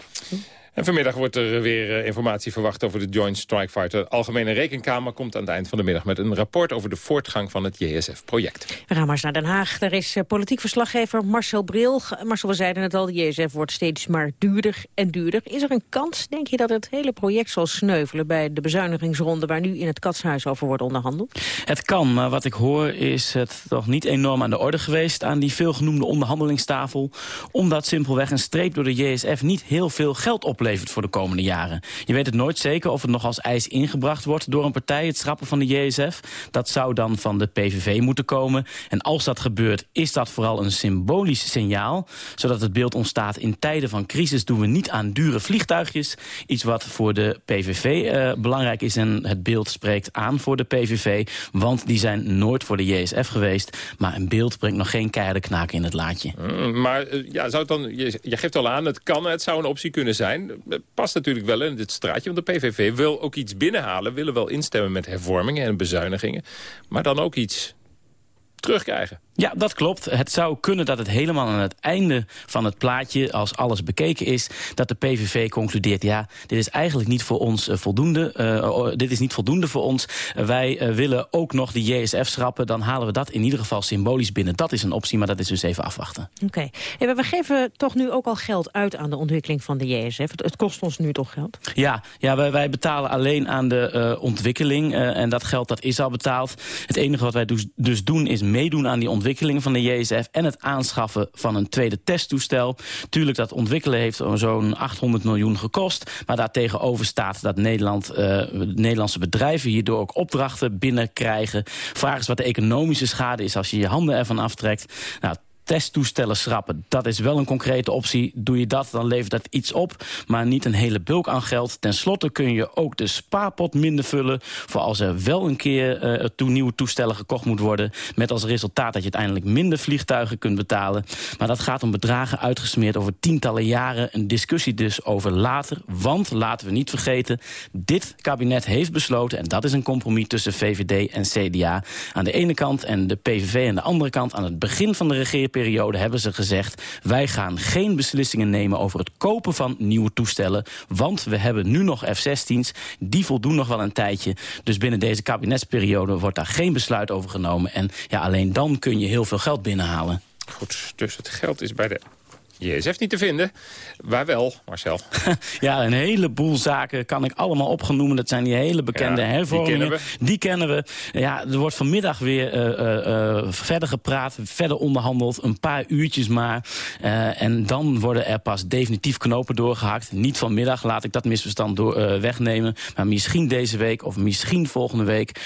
En vanmiddag wordt er weer eh, informatie verwacht over de Joint Strike Fighter. De Algemene Rekenkamer komt aan het eind van de middag met een rapport over de voortgang van het JSF-project. We gaan maar eens naar Den Haag. Daar is eh, politiek verslaggever Marcel Bril. Marcel, we zeiden het al, de JSF wordt steeds maar duurder en duurder. Is er een kans, denk je, dat het hele project zal sneuvelen bij de bezuinigingsronde waar nu in het Katshuis over wordt onderhandeld? Het kan, maar wat ik hoor is het toch niet enorm aan de orde geweest aan die veelgenoemde onderhandelingstafel. Omdat simpelweg een streep door de JSF niet heel veel geld oplevert voor de komende jaren. Je weet het nooit zeker of het nog als eis ingebracht wordt door een partij, het schrappen van de JSF. Dat zou dan van de PVV moeten komen. En als dat gebeurt, is dat vooral een symbolisch signaal. Zodat het beeld ontstaat in tijden van crisis doen we niet aan dure vliegtuigjes. Iets wat voor de PVV eh, belangrijk is en het beeld spreekt aan voor de PVV. Want die zijn nooit voor de JSF geweest. Maar een beeld brengt nog geen keiharde knaken in het laadje. Mm, maar eh, ja, zou dan, je, je geeft al aan, het kan, het zou een optie kunnen zijn past natuurlijk wel in dit straatje. Want de PVV wil ook iets binnenhalen. Willen wel instemmen met hervormingen en bezuinigingen. Maar dan ook iets terugkrijgen. Ja, dat klopt. Het zou kunnen dat het helemaal aan het einde van het plaatje... als alles bekeken is, dat de PVV concludeert... ja, dit is eigenlijk niet voor ons eh, voldoende. Uh, dit is niet voldoende voor ons. wij uh, willen ook nog de JSF schrappen. Dan halen we dat in ieder geval symbolisch binnen. Dat is een optie, maar dat is dus even afwachten. Oké. Okay. we geven toch nu ook al geld uit aan de ontwikkeling van de JSF. Het, het kost ons nu toch geld? Ja, ja wij, wij betalen alleen aan de ontwikkeling. en dat geld dat is al betaald. Het enige wat wij dus, dus doen is meedoen aan die ontwikkeling ontwikkeling van de JSF... en het aanschaffen van een tweede testtoestel. Tuurlijk, dat ontwikkelen heeft zo'n 800 miljoen gekost. Maar daartegenover staat dat Nederland, uh, Nederlandse bedrijven... hierdoor ook opdrachten binnenkrijgen. Vraag is wat de economische schade is als je je handen ervan aftrekt. Nou, testtoestellen schrappen. Dat is wel een concrete optie. Doe je dat, dan levert dat iets op, maar niet een hele bulk aan geld. Ten slotte kun je ook de spaarpot minder vullen... voor als er wel een keer uh, nieuwe toestellen gekocht moet worden... met als resultaat dat je uiteindelijk minder vliegtuigen kunt betalen. Maar dat gaat om bedragen uitgesmeerd over tientallen jaren. Een discussie dus over later. Want, laten we niet vergeten, dit kabinet heeft besloten... en dat is een compromis tussen VVD en CDA aan de ene kant... en de PVV aan de andere kant aan het begin van de regeerperiode kabinetsperiode hebben ze gezegd... wij gaan geen beslissingen nemen over het kopen van nieuwe toestellen... want we hebben nu nog F-16's, die voldoen nog wel een tijdje. Dus binnen deze kabinetsperiode wordt daar geen besluit over genomen. En ja, alleen dan kun je heel veel geld binnenhalen. Goed, dus het geld is bij de JSF niet te vinden. Waar wel, Marcel? <laughs> ja, een heleboel zaken kan ik allemaal opgenoemen. Dat zijn die hele bekende ja, hervormingen. Die kennen we. Die kennen we. Ja, er wordt vanmiddag weer uh, uh, verder gepraat, verder onderhandeld. Een paar uurtjes maar. Uh, en dan worden er pas definitief knopen doorgehakt. Niet vanmiddag, laat ik dat misverstand door, wegnemen. Maar misschien deze week of misschien volgende week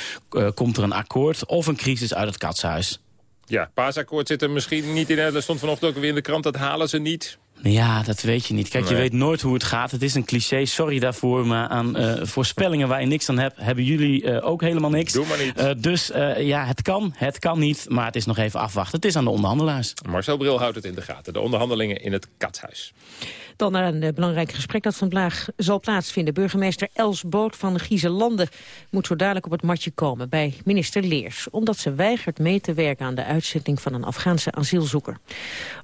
komt er een akkoord... of een crisis uit het katshuis. Ja, paasakkoord zit er misschien niet in. Er stond vanochtend ook weer in de krant, dat halen ze niet. Ja, dat weet je niet. Kijk, je weet nooit hoe het gaat. Het is een cliché, sorry daarvoor. Maar aan uh, voorspellingen waar je niks aan hebt... hebben jullie uh, ook helemaal niks. Doe maar niet. Uh, dus ja, het kan, het kan niet. Maar het is nog even afwachten. Het is aan de onderhandelaars. Marcel Bril houdt het in de gaten. De onderhandelingen in het Katshuis. Dan naar een belangrijk gesprek dat vandaag zal plaatsvinden. Burgemeester Els Boot van Giezelanden moet zo dadelijk op het matje komen bij minister Leers. Omdat ze weigert mee te werken aan de uitzetting van een Afghaanse asielzoeker.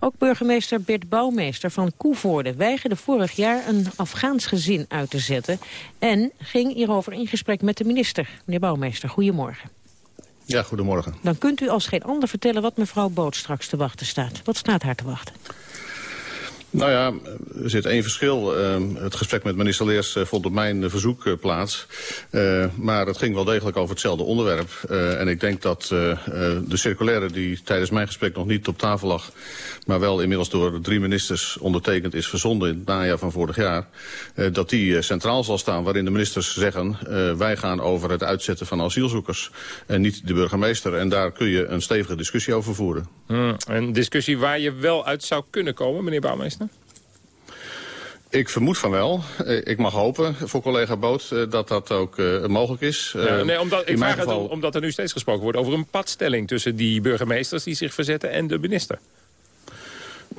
Ook burgemeester Bert Bouwmeester van Koevoorde weigerde vorig jaar een Afghaans gezin uit te zetten. En ging hierover in gesprek met de minister. Meneer Bouwmeester, goedemorgen. Ja, goedemorgen. Dan kunt u als geen ander vertellen wat mevrouw Boot straks te wachten staat. Wat staat haar te wachten? Nou ja, er zit één verschil. Uh, het gesprek met minister Leers uh, vond op mijn verzoek uh, plaats. maar het ging wel degelijk over hetzelfde onderwerp. en ik denk dat de circulaire die tijdens mijn gesprek nog niet op tafel lag... maar wel inmiddels door drie ministers ondertekend is verzonden in het najaar van vorig jaar... dat die centraal zal staan waarin de ministers zeggen... wij gaan over het uitzetten van asielzoekers en niet de burgemeester. En daar kun je een stevige discussie over voeren. Hmm, een discussie waar je wel uit zou kunnen komen, meneer Bouwmeester? Ik vermoed van wel. Eh, ik mag hopen voor collega Boot eh, dat dat ook uh, mogelijk is. Ja, nee, omdat, ik vraag geval... het omdat er nu steeds gesproken wordt over een padstelling... tussen die burgemeesters die zich verzetten en de minister.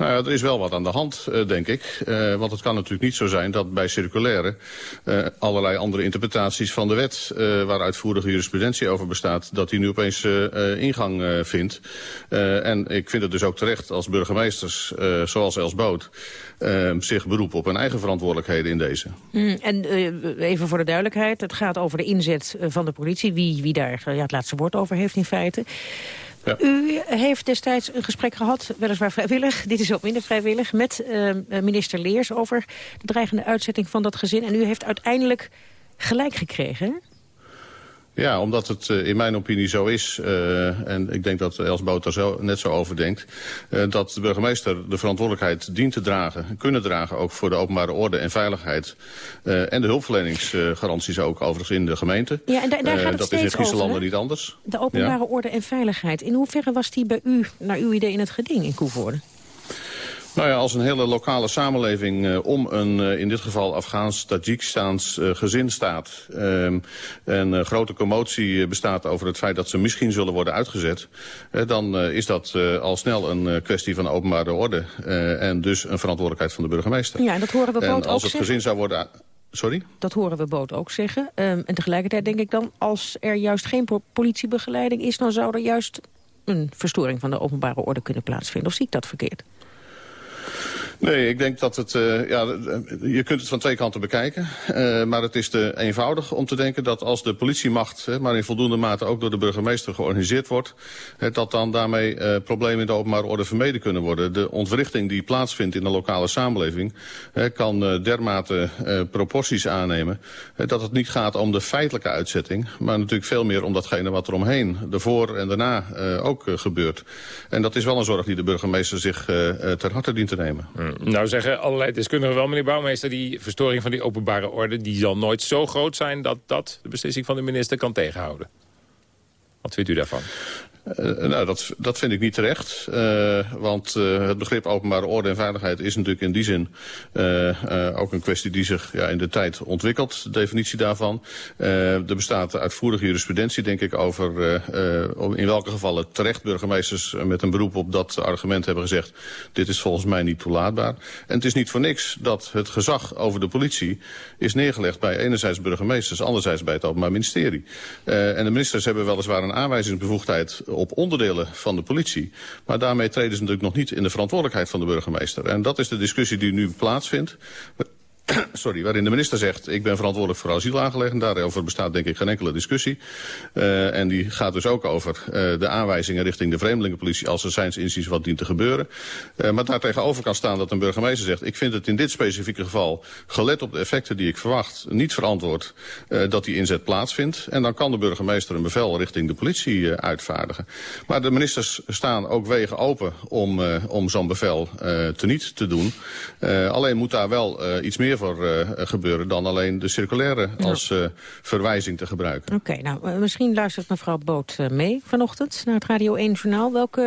Nou ja, er is wel wat aan de hand, uh, denk ik. Uh, want het kan natuurlijk niet zo zijn dat bij circulaire... Uh, allerlei andere interpretaties van de wet... waar uitvoerige jurisprudentie over bestaat... dat die nu opeens ingang vindt. en ik vind het dus ook terecht als burgemeesters, zoals Els Boot... zich beroepen op hun eigen verantwoordelijkheden in deze. Mm, en even voor de duidelijkheid, het gaat over de inzet van de politie... wie, wie daar ja, het laatste woord over heeft in feite... U heeft destijds een gesprek gehad, weliswaar vrijwillig, <laughs> dit is ook minder vrijwillig, met uh, minister Leers over de dreigende uitzetting van dat gezin. En u heeft uiteindelijk gelijk gekregen, ja, omdat het uh, in mijn opinie zo is, uh, en ik denk dat Els Boot daar zo, net zo over denkt... Uh, dat de burgemeester de verantwoordelijkheid dient te dragen, kunnen dragen... ook voor de openbare orde en veiligheid. en de hulpverleningsgaranties ook overigens in de gemeente. Ja, en daar, daar gaat het dat is in Griezenland niet anders. De openbare orde en veiligheid. In hoeverre was die bij u, naar uw idee, in het geding in Koevoorde? Nou ja, als een hele lokale samenleving uh, om een, uh, in dit geval Afghaans-Tajikstaans uh, gezin staat... en een grote commotie bestaat over het feit dat ze misschien zullen worden uitgezet... dan is dat al snel een kwestie van openbare orde en dus een verantwoordelijkheid van de burgemeester. Ja, en dat horen we Boot als het gezin zou worden... Sorry? Dat horen we Boot ook zeggen. Um, en tegelijkertijd denk ik dan, als er juist geen politiebegeleiding is... dan zou er juist een verstoring van de openbare orde kunnen plaatsvinden. Of zie ik dat verkeerd? Nee, ik denk dat het... Uh, ja, je kunt het van twee kanten bekijken. Maar het is te eenvoudig om te denken dat als de politiemacht... Maar in voldoende mate ook door de burgemeester georganiseerd wordt... Dat dan daarmee problemen in de openbare orde vermeden kunnen worden. De ontwrichting die plaatsvindt in de lokale samenleving... Kan dermate proporties aannemen... dat het niet gaat om de feitelijke uitzetting... maar natuurlijk veel meer om datgene wat er omheen... ervoor en daarna ook gebeurt. En dat is wel een zorg die de burgemeester zich ter harte dient te nemen. Nou zeggen allerlei deskundigen wel, meneer Bouwmeester... die verstoring van die openbare orde... die zal nooit zo groot zijn dat dat de beslissing van de minister kan tegenhouden. Wat vindt u daarvan? Uh, nou, dat, dat vind ik niet terecht. Uh, want uh, het begrip openbare orde en veiligheid is natuurlijk in die zin ook een kwestie die zich ja, in de tijd ontwikkelt. De definitie daarvan. er bestaat uitvoerige jurisprudentie, denk ik, over in welke gevallen terecht burgemeesters met een beroep op dat argument hebben gezegd. Dit is volgens mij niet toelaatbaar. En het is niet voor niks dat het gezag over de politie is neergelegd bij enerzijds burgemeesters, anderzijds bij het Openbaar Ministerie. en de ministers hebben weliswaar een aanwijzingsbevoegdheid op onderdelen van de politie. Maar daarmee treden ze natuurlijk nog niet in de verantwoordelijkheid van de burgemeester. En dat is de discussie die nu plaatsvindt. <coughs> sorry, waarin de minister zegt... ik ben verantwoordelijk voor asielaangelegenheden. Daarover bestaat denk ik geen enkele discussie. Uh, en die gaat dus ook over uh, de aanwijzingen richting de vreemdelingenpolitie... als er zijns inziens wat dient te gebeuren. Uh, maar daar tegenover kan staan dat een burgemeester zegt... ik vind het in dit specifieke geval, gelet op de effecten die ik verwacht... niet verantwoord dat die inzet plaatsvindt. En dan kan de burgemeester een bevel richting de politie uitvaardigen. Maar de ministers staan ook wegen open om, om zo'n bevel teniet te doen. alleen moet daar wel iets meer voor uh, gebeuren... dan alleen de circulaire als uh, verwijzing te gebruiken. Oké, okay, nou, misschien luistert mevrouw Boot mee vanochtend naar het Radio 1 Journaal. Welk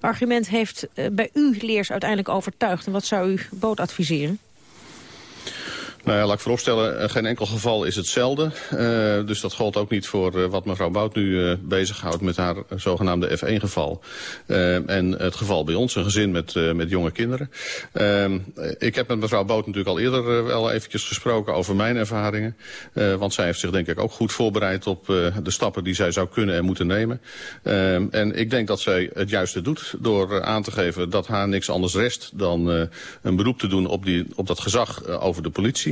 argument heeft bij u leers uiteindelijk overtuigd... en wat zou u Boot adviseren? Nou ja, laat ik vooropstellen, eh, geen enkel geval is hetzelfde. Uh, dus dat geldt ook niet voor uh, wat mevrouw Bout nu uh, bezighoudt met haar zogenaamde F1-geval. en het geval bij ons, een gezin met, met jonge kinderen. ik heb met mevrouw Bout natuurlijk al eerder wel eventjes gesproken over mijn ervaringen. want zij heeft zich denk ik ook goed voorbereid op de stappen die zij zou kunnen en moeten nemen. en ik denk dat zij het juiste doet door aan te geven dat haar niks anders rest dan een beroep te doen op, die, op dat gezag over de politie.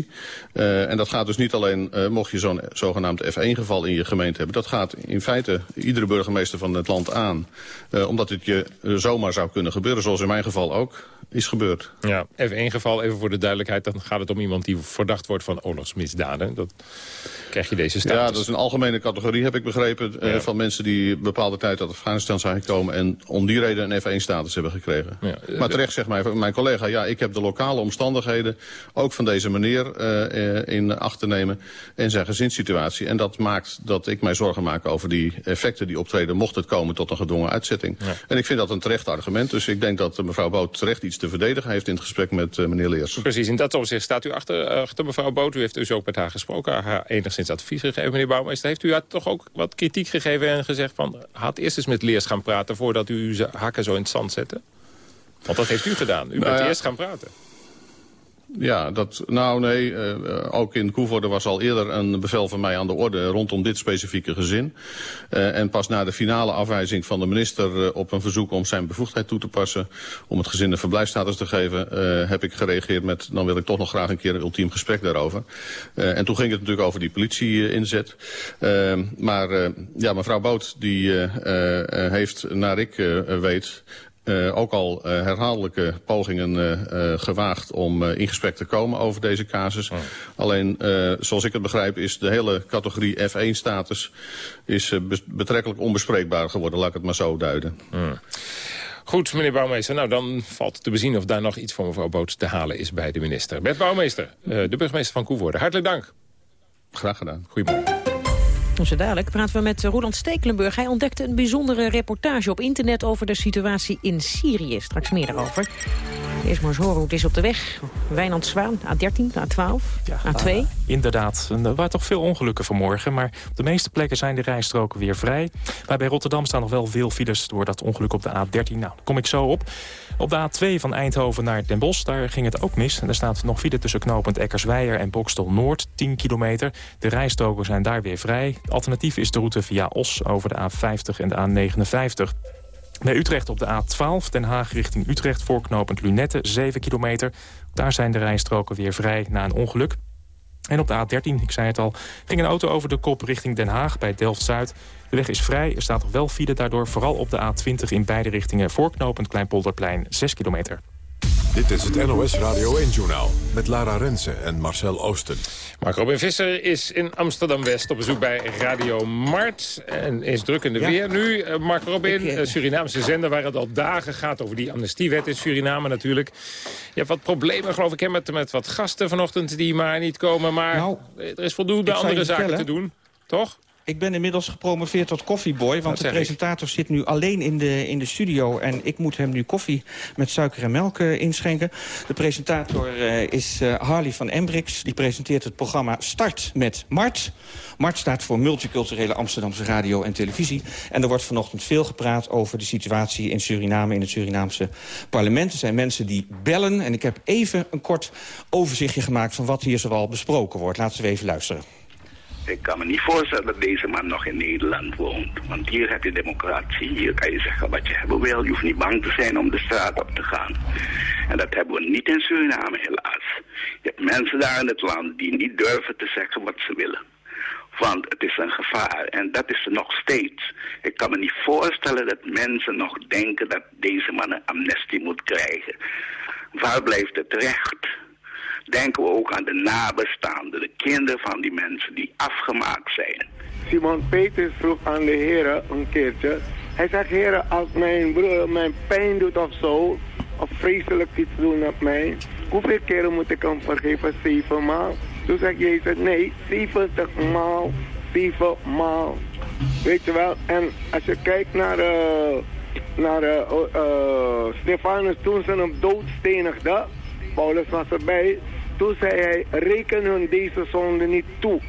Uh, en dat gaat dus niet alleen, uh, mocht je zo'n zogenaamd F1-geval in je gemeente hebben. Dat gaat in feite iedere burgemeester van het land aan. Uh, omdat het je zomaar zou kunnen gebeuren, zoals in mijn geval ook is gebeurd. Ja, F1-geval, even voor de duidelijkheid... dan gaat het om iemand die verdacht wordt van oorlogsmisdaden. Dat krijg je deze status. Ja, dat is een algemene categorie, heb ik begrepen... Ja. van mensen die bepaalde tijd uit Afghanistan zijn gekomen... en om die reden een F1-status hebben gekregen. Ja. Maar terecht zegt mijn, mijn collega... ja, ik heb de lokale omstandigheden, ook van deze meneer uh, in acht te nemen en zijn gezinssituatie. En dat maakt dat ik mij zorgen maak over die effecten die optreden... mocht het komen tot een gedwongen uitzetting. Ja. En ik vind dat een terecht argument. Dus ik denk dat mevrouw Boot terecht iets te verdedigen heeft... in het gesprek met uh, meneer Leers. Precies, in dat opzicht staat u achter, achter mevrouw Boot. U heeft dus ook met haar gesproken, haar enigszins advies gegeven. Meneer Bouwmeester, heeft u haar toch ook wat kritiek gegeven... en gezegd van, had eerst eens met Leers gaan praten... voordat u uw hakken zo in het zand zette? Want dat heeft u gedaan. U nou, bent eerst gaan praten. Ja, dat, nou nee, uh, ook in Koevoorde was al eerder een bevel van mij aan de orde rondom dit specifieke gezin. Uh, en pas na de finale afwijzing van de minister op een verzoek om zijn bevoegdheid toe te passen, om het gezin een verblijfstatus te geven, heb ik gereageerd met, dan wil ik toch nog graag een keer een ultiem gesprek daarover. en toen ging het natuurlijk over die politie-inzet. maar ja, mevrouw Boot die heeft, naar ik weet, uh, ook al uh, herhaaldelijke pogingen uh, gewaagd om in gesprek te komen over deze casus. Oh. Alleen, zoals ik het begrijp, is de hele categorie F1-status is betrekkelijk onbespreekbaar geworden. Laat ik het maar zo duiden. Goed, meneer Bouwmeester. Nou, dan valt te bezien of daar nog iets voor mevrouw Boots te halen is bij de minister. Bert Bouwmeester, de burgemeester van Koevoorde. Hartelijk dank. Graag gedaan. Goedemorgen. Zo dadelijk praten we met Roland Stekelenburg. Hij ontdekte een bijzondere reportage op internet over de situatie in Syrië. Straks meer daarover. Eerst maar eens horen hoe het is op de weg. Wijnand Zwaan, A13, A12, ja, A2. Uh, inderdaad, er waren toch veel ongelukken vanmorgen. Maar op de meeste plekken zijn de rijstroken weer vrij. Maar bij Rotterdam staan nog wel veel files door dat ongeluk op de A13. Nou, daar kom ik zo op. Op de A2 van Eindhoven naar Den Bosch, daar ging het ook mis. En er staat nog file tussen knooppunt Eckersweijer en Bokstel Noord, 10 kilometer. De rijstroken zijn daar weer vrij. Alternatief is de route via Os over de A50 en de A59. Bij Utrecht op de A12, Den Haag richting Utrecht... voorknopend Lunette, 7 kilometer. Daar zijn de rijstroken weer vrij na een ongeluk. En op de A13, ik zei het al, ging een auto over de kop richting Den Haag bij Delft-Zuid. De weg is vrij, er staat wel file daardoor... vooral op de A20 in beide richtingen voorknopend Kleinpolderplein, 6 kilometer. Dit is het NOS Radio 1-journaal met Lara Rensen en Marcel Oosten. Mark Robin Visser is in Amsterdam-West op bezoek bij Radio Mart. En is druk in de weer nu. Uh, Mark Robin, ik, uh, Surinaamse zender waar het al dagen gaat over die amnestiewet in Suriname natuurlijk. Je hebt wat problemen geloof ik met, met wat gasten vanochtend die maar niet komen. Maar nou, er is voldoende andere zaken te doen, toch? Ik ben inmiddels gepromoveerd tot koffieboy. Want de presentator zit nu alleen in de, in de studio. En ik moet hem nu koffie met suiker en melk uh, inschenken. De presentator uh, is uh, Harley van Embrix. Die presenteert het programma Start met Mart. Mart staat voor Multiculturele Amsterdamse Radio en Televisie. En er wordt vanochtend veel gepraat over de situatie in Suriname... in het Surinaamse parlement. Er zijn mensen die bellen. En ik heb even een kort overzichtje gemaakt van wat hier zoal besproken wordt. Laten we even luisteren. Ik kan me niet voorstellen dat deze man nog in Nederland woont. Want hier heb je democratie. Hier kan je zeggen wat je hebben wil. Je hoeft niet bang te zijn om de straat op te gaan. En dat hebben we niet in Suriname helaas. Je hebt mensen daar in het land die niet durven te zeggen wat ze willen. Want het is een gevaar en dat is er nog steeds. Ik kan me niet voorstellen dat mensen nog denken dat deze man een amnestie moet krijgen. Waar blijft het recht? Denken we ook aan de nabestaanden, de kinderen van die mensen die afgemaakt zijn. Simon Peters vroeg aan de heren een keertje. Hij zegt, heren, als mijn broer mijn pijn doet of zo, of vreselijk iets doen op mij, hoeveel keren moet ik hem vergeven? Zevenmaal? Toen zegt Jezus, nee, 70 maal, 7 maal. Weet je wel? En als je kijkt naar, uh, naar uh, Stefanus toen ze hem doodstenigde, Paulus was erbij, toen zei hij, reken hun deze zonde niet toe.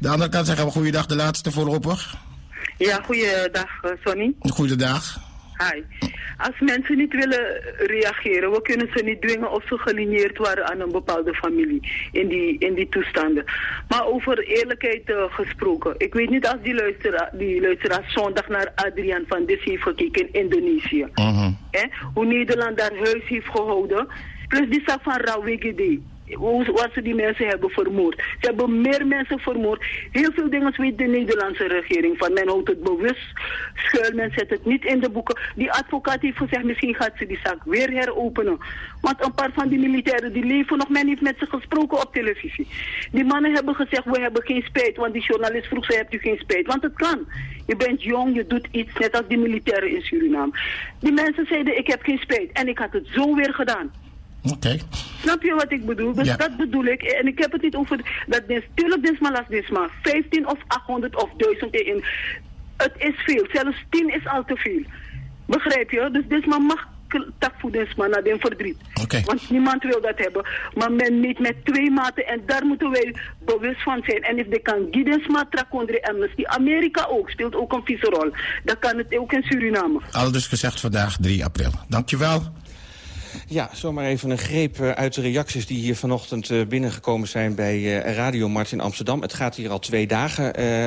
De andere kant zeggen we goeiedag, de laatste voorlopig. Ja, goeiedag Sonny. Goeiedag. Hi. Als mensen niet willen reageren, we kunnen ze niet dwingen of ze gelineerd waren aan een bepaalde familie in die, in die toestanden. Maar over eerlijkheid uh, gesproken, ik weet niet als die luisteraar, die luisteraar zondag naar Adriaan van Dis heeft gekeken in Indonesië. Uh Hoe Nederland daar huis heeft gehouden. Plus die zaak van wat ze die mensen hebben vermoord. Ze hebben meer mensen vermoord. Heel veel dingen weet de Nederlandse regering van. Men houdt het bewust schuil, men zet het niet in de boeken. Die advocaat heeft gezegd, misschien gaat ze die zaak weer heropenen. Want een paar van die militairen die leven nog, men heeft met ze gesproken op televisie. Die mannen hebben gezegd, we hebben geen spijt. Want die journalist vroeg, ze hebt u geen spijt. Want het kan. Je bent jong, je doet iets, net als die militairen in Suriname. Die mensen zeiden, ik heb geen spijt. En ik had het zo weer gedaan. Oké. Snap je wat ik bedoel? Dus dat bedoel ik. En ik heb het niet over dat dit, tuurlijk dit maar dit maar 15 of 800 of 1000 in. Het is veel. Zelfs 10 is al te veel. Begrijp je? Dus dit maar mag takvoedingsman naar de verdriet. Okay. Want niemand wil dat hebben. Maar men meet met twee maten en daar moeten wij bewust van zijn. En if de kan guidensma onder amnesty. Amerika ook, speelt ook een vieze rol. Dan kan het ook in Suriname. Al dus gezegd vandaag 3 april. Dankjewel. Ja, zomaar even een greep eh, uit de reacties die hier vanochtend eh, binnengekomen zijn bij eh, Radio Mart in Amsterdam. Het gaat hier al twee dagen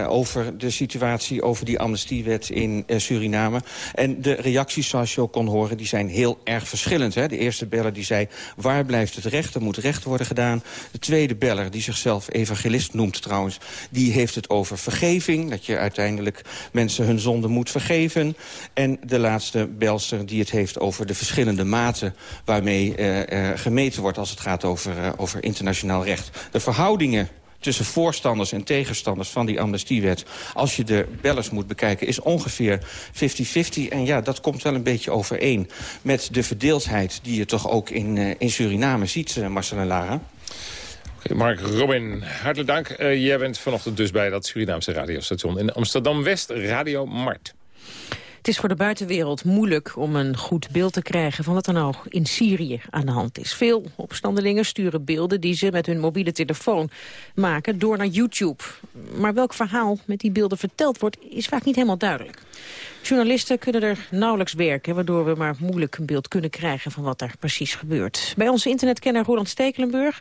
over de situatie, over die amnestiewet in Suriname. En de reacties, zoals je ook kon horen, die zijn heel erg verschillend. Hè? De eerste beller die zei, waar blijft het recht? Er moet recht worden gedaan. De tweede beller, die zichzelf evangelist noemt trouwens, die heeft het over vergeving. Dat je uiteindelijk mensen hun zonde moet vergeven. En de laatste belster die het heeft over de verschillende maten waarmee uh, gemeten wordt als het gaat over, uh, over internationaal recht. De verhoudingen tussen voorstanders en tegenstanders van die amnestiewet... als je de bellers moet bekijken, is ongeveer 50-50. En ja, dat komt wel een beetje overeen met de verdeeldheid... die je toch ook in, in Suriname ziet, Marcel en Lara. Mark Robin, hartelijk dank. Jij bent vanochtend dus bij dat Surinaamse radiostation in Amsterdam-West, Radio Mart. Het is voor de buitenwereld moeilijk om een goed beeld te krijgen... van wat er nou in Syrië aan de hand is. Veel opstandelingen sturen beelden die ze met hun mobiele telefoon maken... door naar YouTube. Maar welk verhaal met die beelden verteld wordt... is vaak niet helemaal duidelijk. Journalisten kunnen er nauwelijks werken... waardoor we maar moeilijk een beeld kunnen krijgen van wat er precies gebeurt. Bij onze internetkenner Roland Stekelenburg.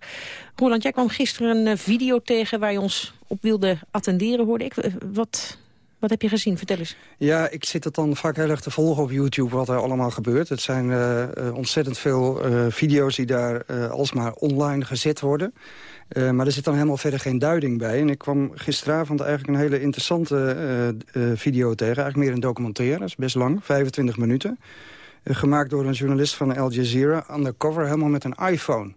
Roland, jij kwam gisteren een video tegen waar je ons op wilde attenderen, hoorde ik. Wat, wat heb je gezien? Vertel eens. Ja, ik zit het dan vaak heel erg te volgen op YouTube wat er allemaal gebeurt. Het zijn uh, ontzettend veel uh, video's die daar uh, alsmaar online gezet worden. maar er zit dan helemaal verder geen duiding bij. En ik kwam gisteravond eigenlijk een hele interessante video tegen. Eigenlijk meer een documentaire, dat is best lang, 25 minuten. gemaakt door een journalist van Al Jazeera, undercover, helemaal met een iPhone.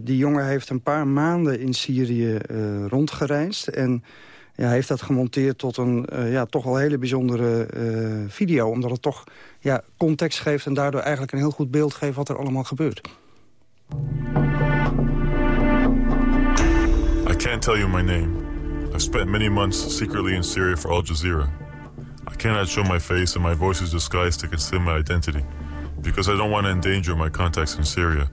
die jongen heeft een paar maanden in Syrië rondgereisd en ja, heeft dat gemonteerd tot een uh, ja, toch wel hele bijzondere uh, video. Omdat het toch ja, context geeft en daardoor eigenlijk een heel goed beeld geeft wat er allemaal gebeurt. I can't tell you my name. I've spent many months secretly in Syria for Al Jazeera. I cannot show my face and my voice is disguised to conceal my identity. Because I don't want to endanger my contacts in Syria.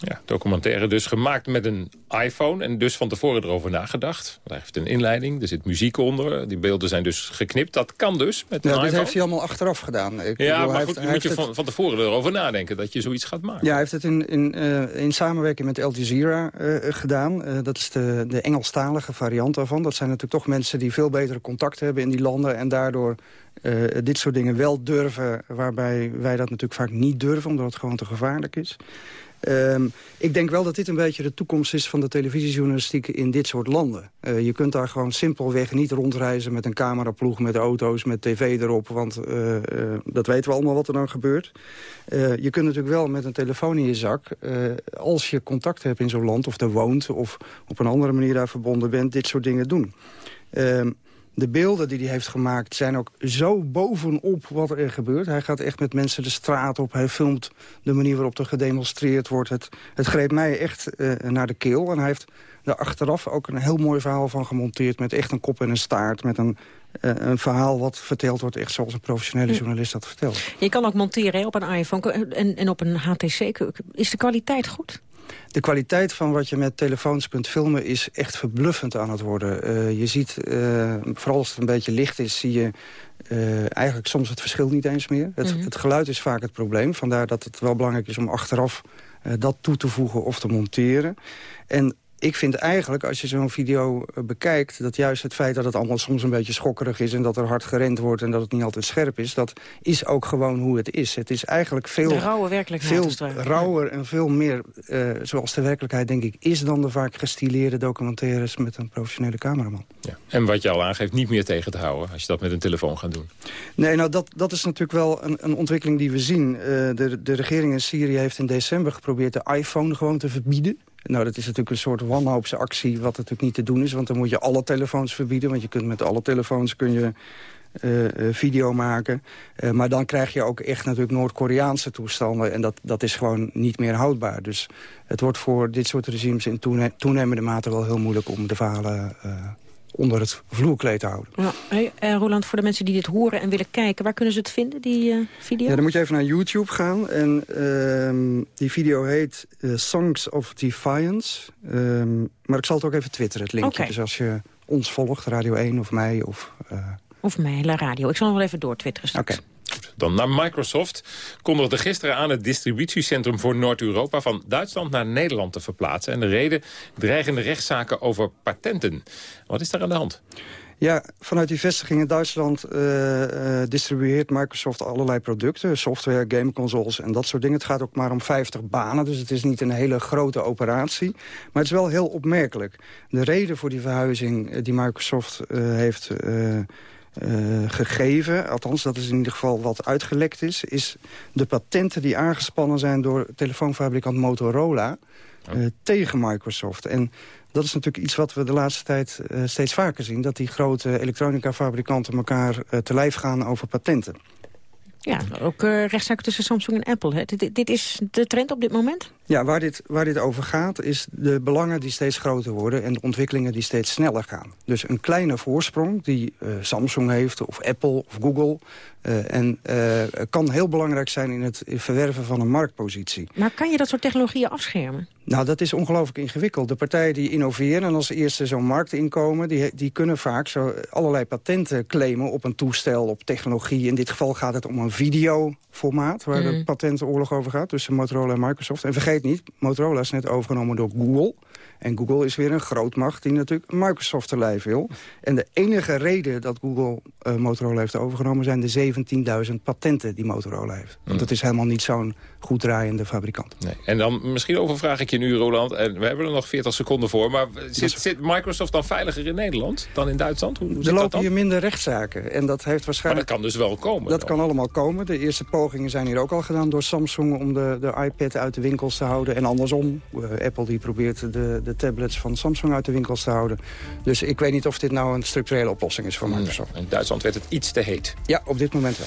Ja, documentaire dus gemaakt met een iPhone en dus van tevoren erover nagedacht. Hij heeft een inleiding, er zit muziek onder. Die beelden zijn dus geknipt. Dat kan dus met een ja, iPhone. dit heeft hij allemaal achteraf gedaan. Ik ja, bedoel, maar goed, heeft- moet je van, van tevoren erover nadenken dat je zoiets gaat maken. Ja, hij heeft het in, in, eh, in samenwerking met Al Jazeera eh, gedaan. Eh, dat is de, de Engelstalige variant daarvan. Dat zijn natuurlijk toch mensen die veel betere contact hebben in die landen... en daardoor dit soort dingen wel durven... waarbij wij dat natuurlijk vaak niet durven... omdat het gewoon te gevaarlijk is. Ehm, ik denk wel dat dit een beetje de toekomst is van de televisiejournalistiek in dit soort landen. Eh, je kunt daar gewoon simpelweg niet rondreizen met een cameraploeg, met auto's, met tv erop. Want eh, eh, dat weten we allemaal wat er dan gebeurt. Je kunt natuurlijk wel met een telefoon in je zak, als je contact hebt in zo'n land of er woont of op een andere manier daar verbonden bent, dit soort dingen doen. Ehm, de beelden die hij heeft gemaakt zijn ook zo bovenop wat er gebeurt. Hij gaat echt met mensen de straat op. Hij filmt de manier waarop er gedemonstreerd wordt. Het, het greep mij echt eh, naar de keel. En hij heeft daar achteraf ook een heel mooi verhaal van gemonteerd... met echt een kop en een staart. Met een, eh, een verhaal wat verteld wordt echt zoals een professionele journalist dat vertelt. Je kan ook monteren hè, op een iPhone en, en op een HTC. Is de kwaliteit goed? De kwaliteit van wat je met telefoons kunt filmen is echt verbluffend aan het worden. Eh, je ziet, eh, vooral als het een beetje licht is, zie je eh, eigenlijk soms het verschil niet eens meer. Het, Mhm. het geluid is vaak het probleem. Vandaar dat het wel belangrijk is om achteraf dat toe te voegen of te monteren. En ik vind eigenlijk, als je zo'n video eh, bekijkt... dat juist het feit dat het allemaal soms een beetje schokkerig is... en dat er hard gerend wordt en dat het niet altijd scherp is... dat is ook gewoon hoe het is. Het is eigenlijk veel, rauwe werkelijkheid veel rauwer en veel meer eh, zoals de werkelijkheid, denk ik... is dan de vaak gestileerde documentaires met een professionele cameraman. Ja. En wat je al aangeeft, niet meer tegen te houden als je dat met een telefoon gaat doen. Nee, nou dat, dat is natuurlijk wel een, een ontwikkeling die we zien. Eh, de, de regering in Syrië heeft in december geprobeerd de iPhone gewoon te verbieden. Nou, dat is natuurlijk een soort wanhoopsactie, wat natuurlijk niet te doen is. Want dan moet je alle telefoons verbieden. Want je kunt met alle telefoons kun je eh, eh, video maken. Eh, maar dan krijg je ook echt natuurlijk Noord-Koreaanse toestanden. En dat, dat is gewoon niet meer houdbaar. Dus het wordt voor dit soort regimes in toene- toenemende mate wel heel moeilijk... om de verhalen eh, onder het vloerkleed te houden. Ja. Hey, eh, Roland, voor de mensen die dit horen en willen kijken... waar kunnen ze het vinden, die eh, video? Ja, dan moet je even naar YouTube gaan. En ehm, die video heet eh, Songs of Defiance. Ehm, maar ik zal het ook even twitteren, het linkje. Dus als je ons volgt, Radio 1 of mij of... Of La Radio. Ik zal hem wel even doortwitteren straks. Dan naar Microsoft kondigde gisteren aan het distributiecentrum voor Noord-Europa van Duitsland naar Nederland te verplaatsen. En de reden dreigende rechtszaken over patenten. Wat is daar aan de hand? Ja, vanuit die vestiging in Duitsland eh, eh, distribueert Microsoft allerlei producten. Software, gameconsoles en dat soort dingen. Het gaat ook maar om 50 banen, dus het is niet een hele grote operatie. Maar het is wel heel opmerkelijk. De reden voor die verhuizing eh, die Microsoft eh, heeft... eh, gegeven, althans dat is in ieder geval wat uitgelekt is... is de patenten die aangespannen zijn door telefoonfabrikant Motorola... eh, tegen Microsoft. En dat is natuurlijk iets wat we de laatste tijd eh, steeds vaker zien... dat die grote elektronica-fabrikanten elkaar eh, te lijf gaan over patenten. Ja, ook eh rechtszaken tussen Samsung en Apple. Hè. Dit, dit is de trend op dit moment? Ja, waar dit, waar dit over gaat is de belangen die steeds groter worden... en de ontwikkelingen die steeds sneller gaan. Dus een kleine voorsprong die eh, Samsung heeft, of Apple, of Google... eh, en eh, kan heel belangrijk zijn in het verwerven van een marktpositie. Maar kan je dat soort technologieën afschermen? Nou, dat is ongelooflijk ingewikkeld. De partijen die innoveren en als eerste zo'n markt inkomen... Die, die kunnen vaak zo allerlei patenten claimen op een toestel, op technologie. In dit geval gaat het om een videoformaat... waar de Mhm. patentenoorlog over gaat tussen Motorola en Microsoft. En vergeet niet, Motorola is net overgenomen door Google... En Google is weer een grootmacht die natuurlijk Microsoft te lijf wil. En de enige reden dat Google eh, Motorola heeft overgenomen... zijn de 17.000 patenten die Motorola heeft. Want het is helemaal niet zo'n goed draaiende fabrikant. Nee. En dan misschien overvraag ik je nu, Roland. En we hebben er nog 40 seconden voor. Maar zit, zit Microsoft dan veiliger in Nederland dan in Duitsland? Hoe, hoe Er zit dat lopen hier minder rechtszaken. En dat heeft Maar waarschijnlijk... dat kan dus wel komen. Dat dan. kan allemaal komen. De eerste pogingen zijn hier ook al gedaan door Samsung... om de, de iPad uit de winkels te houden. En andersom, eh, Apple die probeert de, de tablets van Samsung uit de winkels te houden. Dus ik weet niet of dit nou een structurele oplossing is voor Microsoft. In Duitsland werd het iets te heet. Ja, op dit moment wel.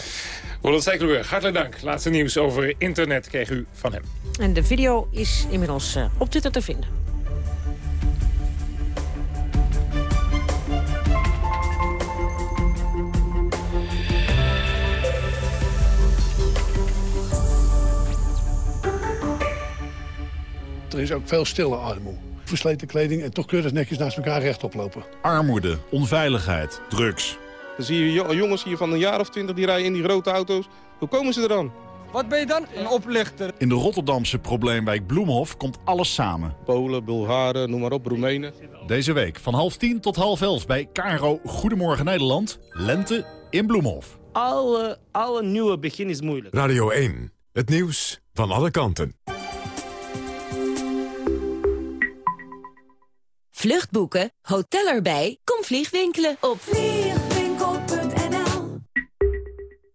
Roland Stekelenburg, hartelijk dank. Laatste nieuws over internet kreeg u van hem. En de video is inmiddels eh, op Twitter te vinden. is ook veel stille armoede. Versleten kleding en toch keurig netjes naast elkaar rechtop lopen. Armoede, onveiligheid, drugs. Dan zie je jongens hier van een jaar of twintig die rijden in die grote auto's. Hoe komen ze er dan? Wat ben je dan? Een oplichter. In de Rotterdamse probleemwijk Bloemhof komt alles samen. Polen, Bulgaren, noem maar op, Roemenen. Deze week van half tien tot half elf bij Caro Goedemorgen Nederland. Lente in Bloemhof. Alle, alle nieuwe begin is moeilijk. Radio 1, het nieuws van alle kanten. Vluchtboeken, hotel erbij, kom vliegwinkelen op vliegwinkel.nl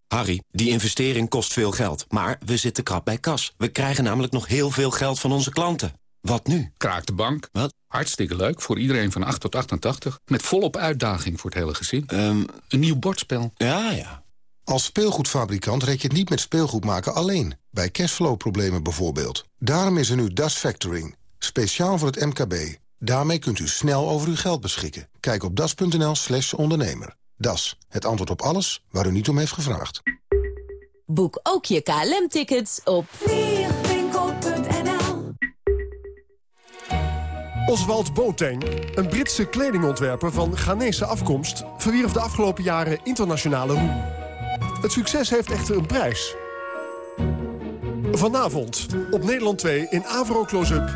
Harry, die investering kost veel geld, maar we zitten krap bij kas. We krijgen namelijk nog heel veel geld van onze klanten. Wat nu? Kraak de bank. Wat? Hartstikke leuk, voor iedereen van 8 tot 88. Met volop uitdaging voor het hele gezin. Um, een nieuw bordspel. Ja, ja. Als speelgoedfabrikant red je het niet met speelgoed maken alleen. Bij cashflow-problemen bijvoorbeeld. Daarom is er nu Das Factoring. Speciaal voor het MKB. Daarmee kunt u snel over uw geld beschikken. Kijk op das.nl slash ondernemer. Das, het antwoord op alles waar u niet om heeft gevraagd. Boek ook je KLM-tickets op vliegwinkel.nl Oswald Boateng, een Britse kledingontwerper van Ghanese afkomst... verwierf de afgelopen jaren internationale roem. Het succes heeft echter een prijs. Vanavond op Nederland 2 in Avro Close-up...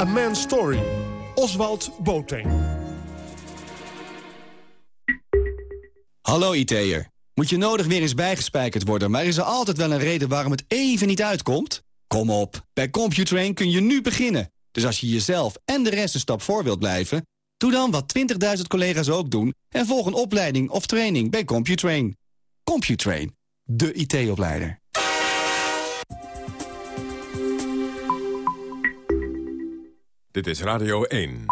A Man's Story... Oswald Boateng. Hallo IT'er. Moet je nodig weer eens bijgespijkerd worden... maar is er altijd wel een reden waarom het even niet uitkomt? Kom op, bij Computrain kun je nu beginnen. Dus als je jezelf en de rest een stap voor wilt blijven... doe dan wat 20.000 collega's ook doen... en volg een opleiding of training bij Computrain. Computrain, de IT-opleider. Dit is Radio 1.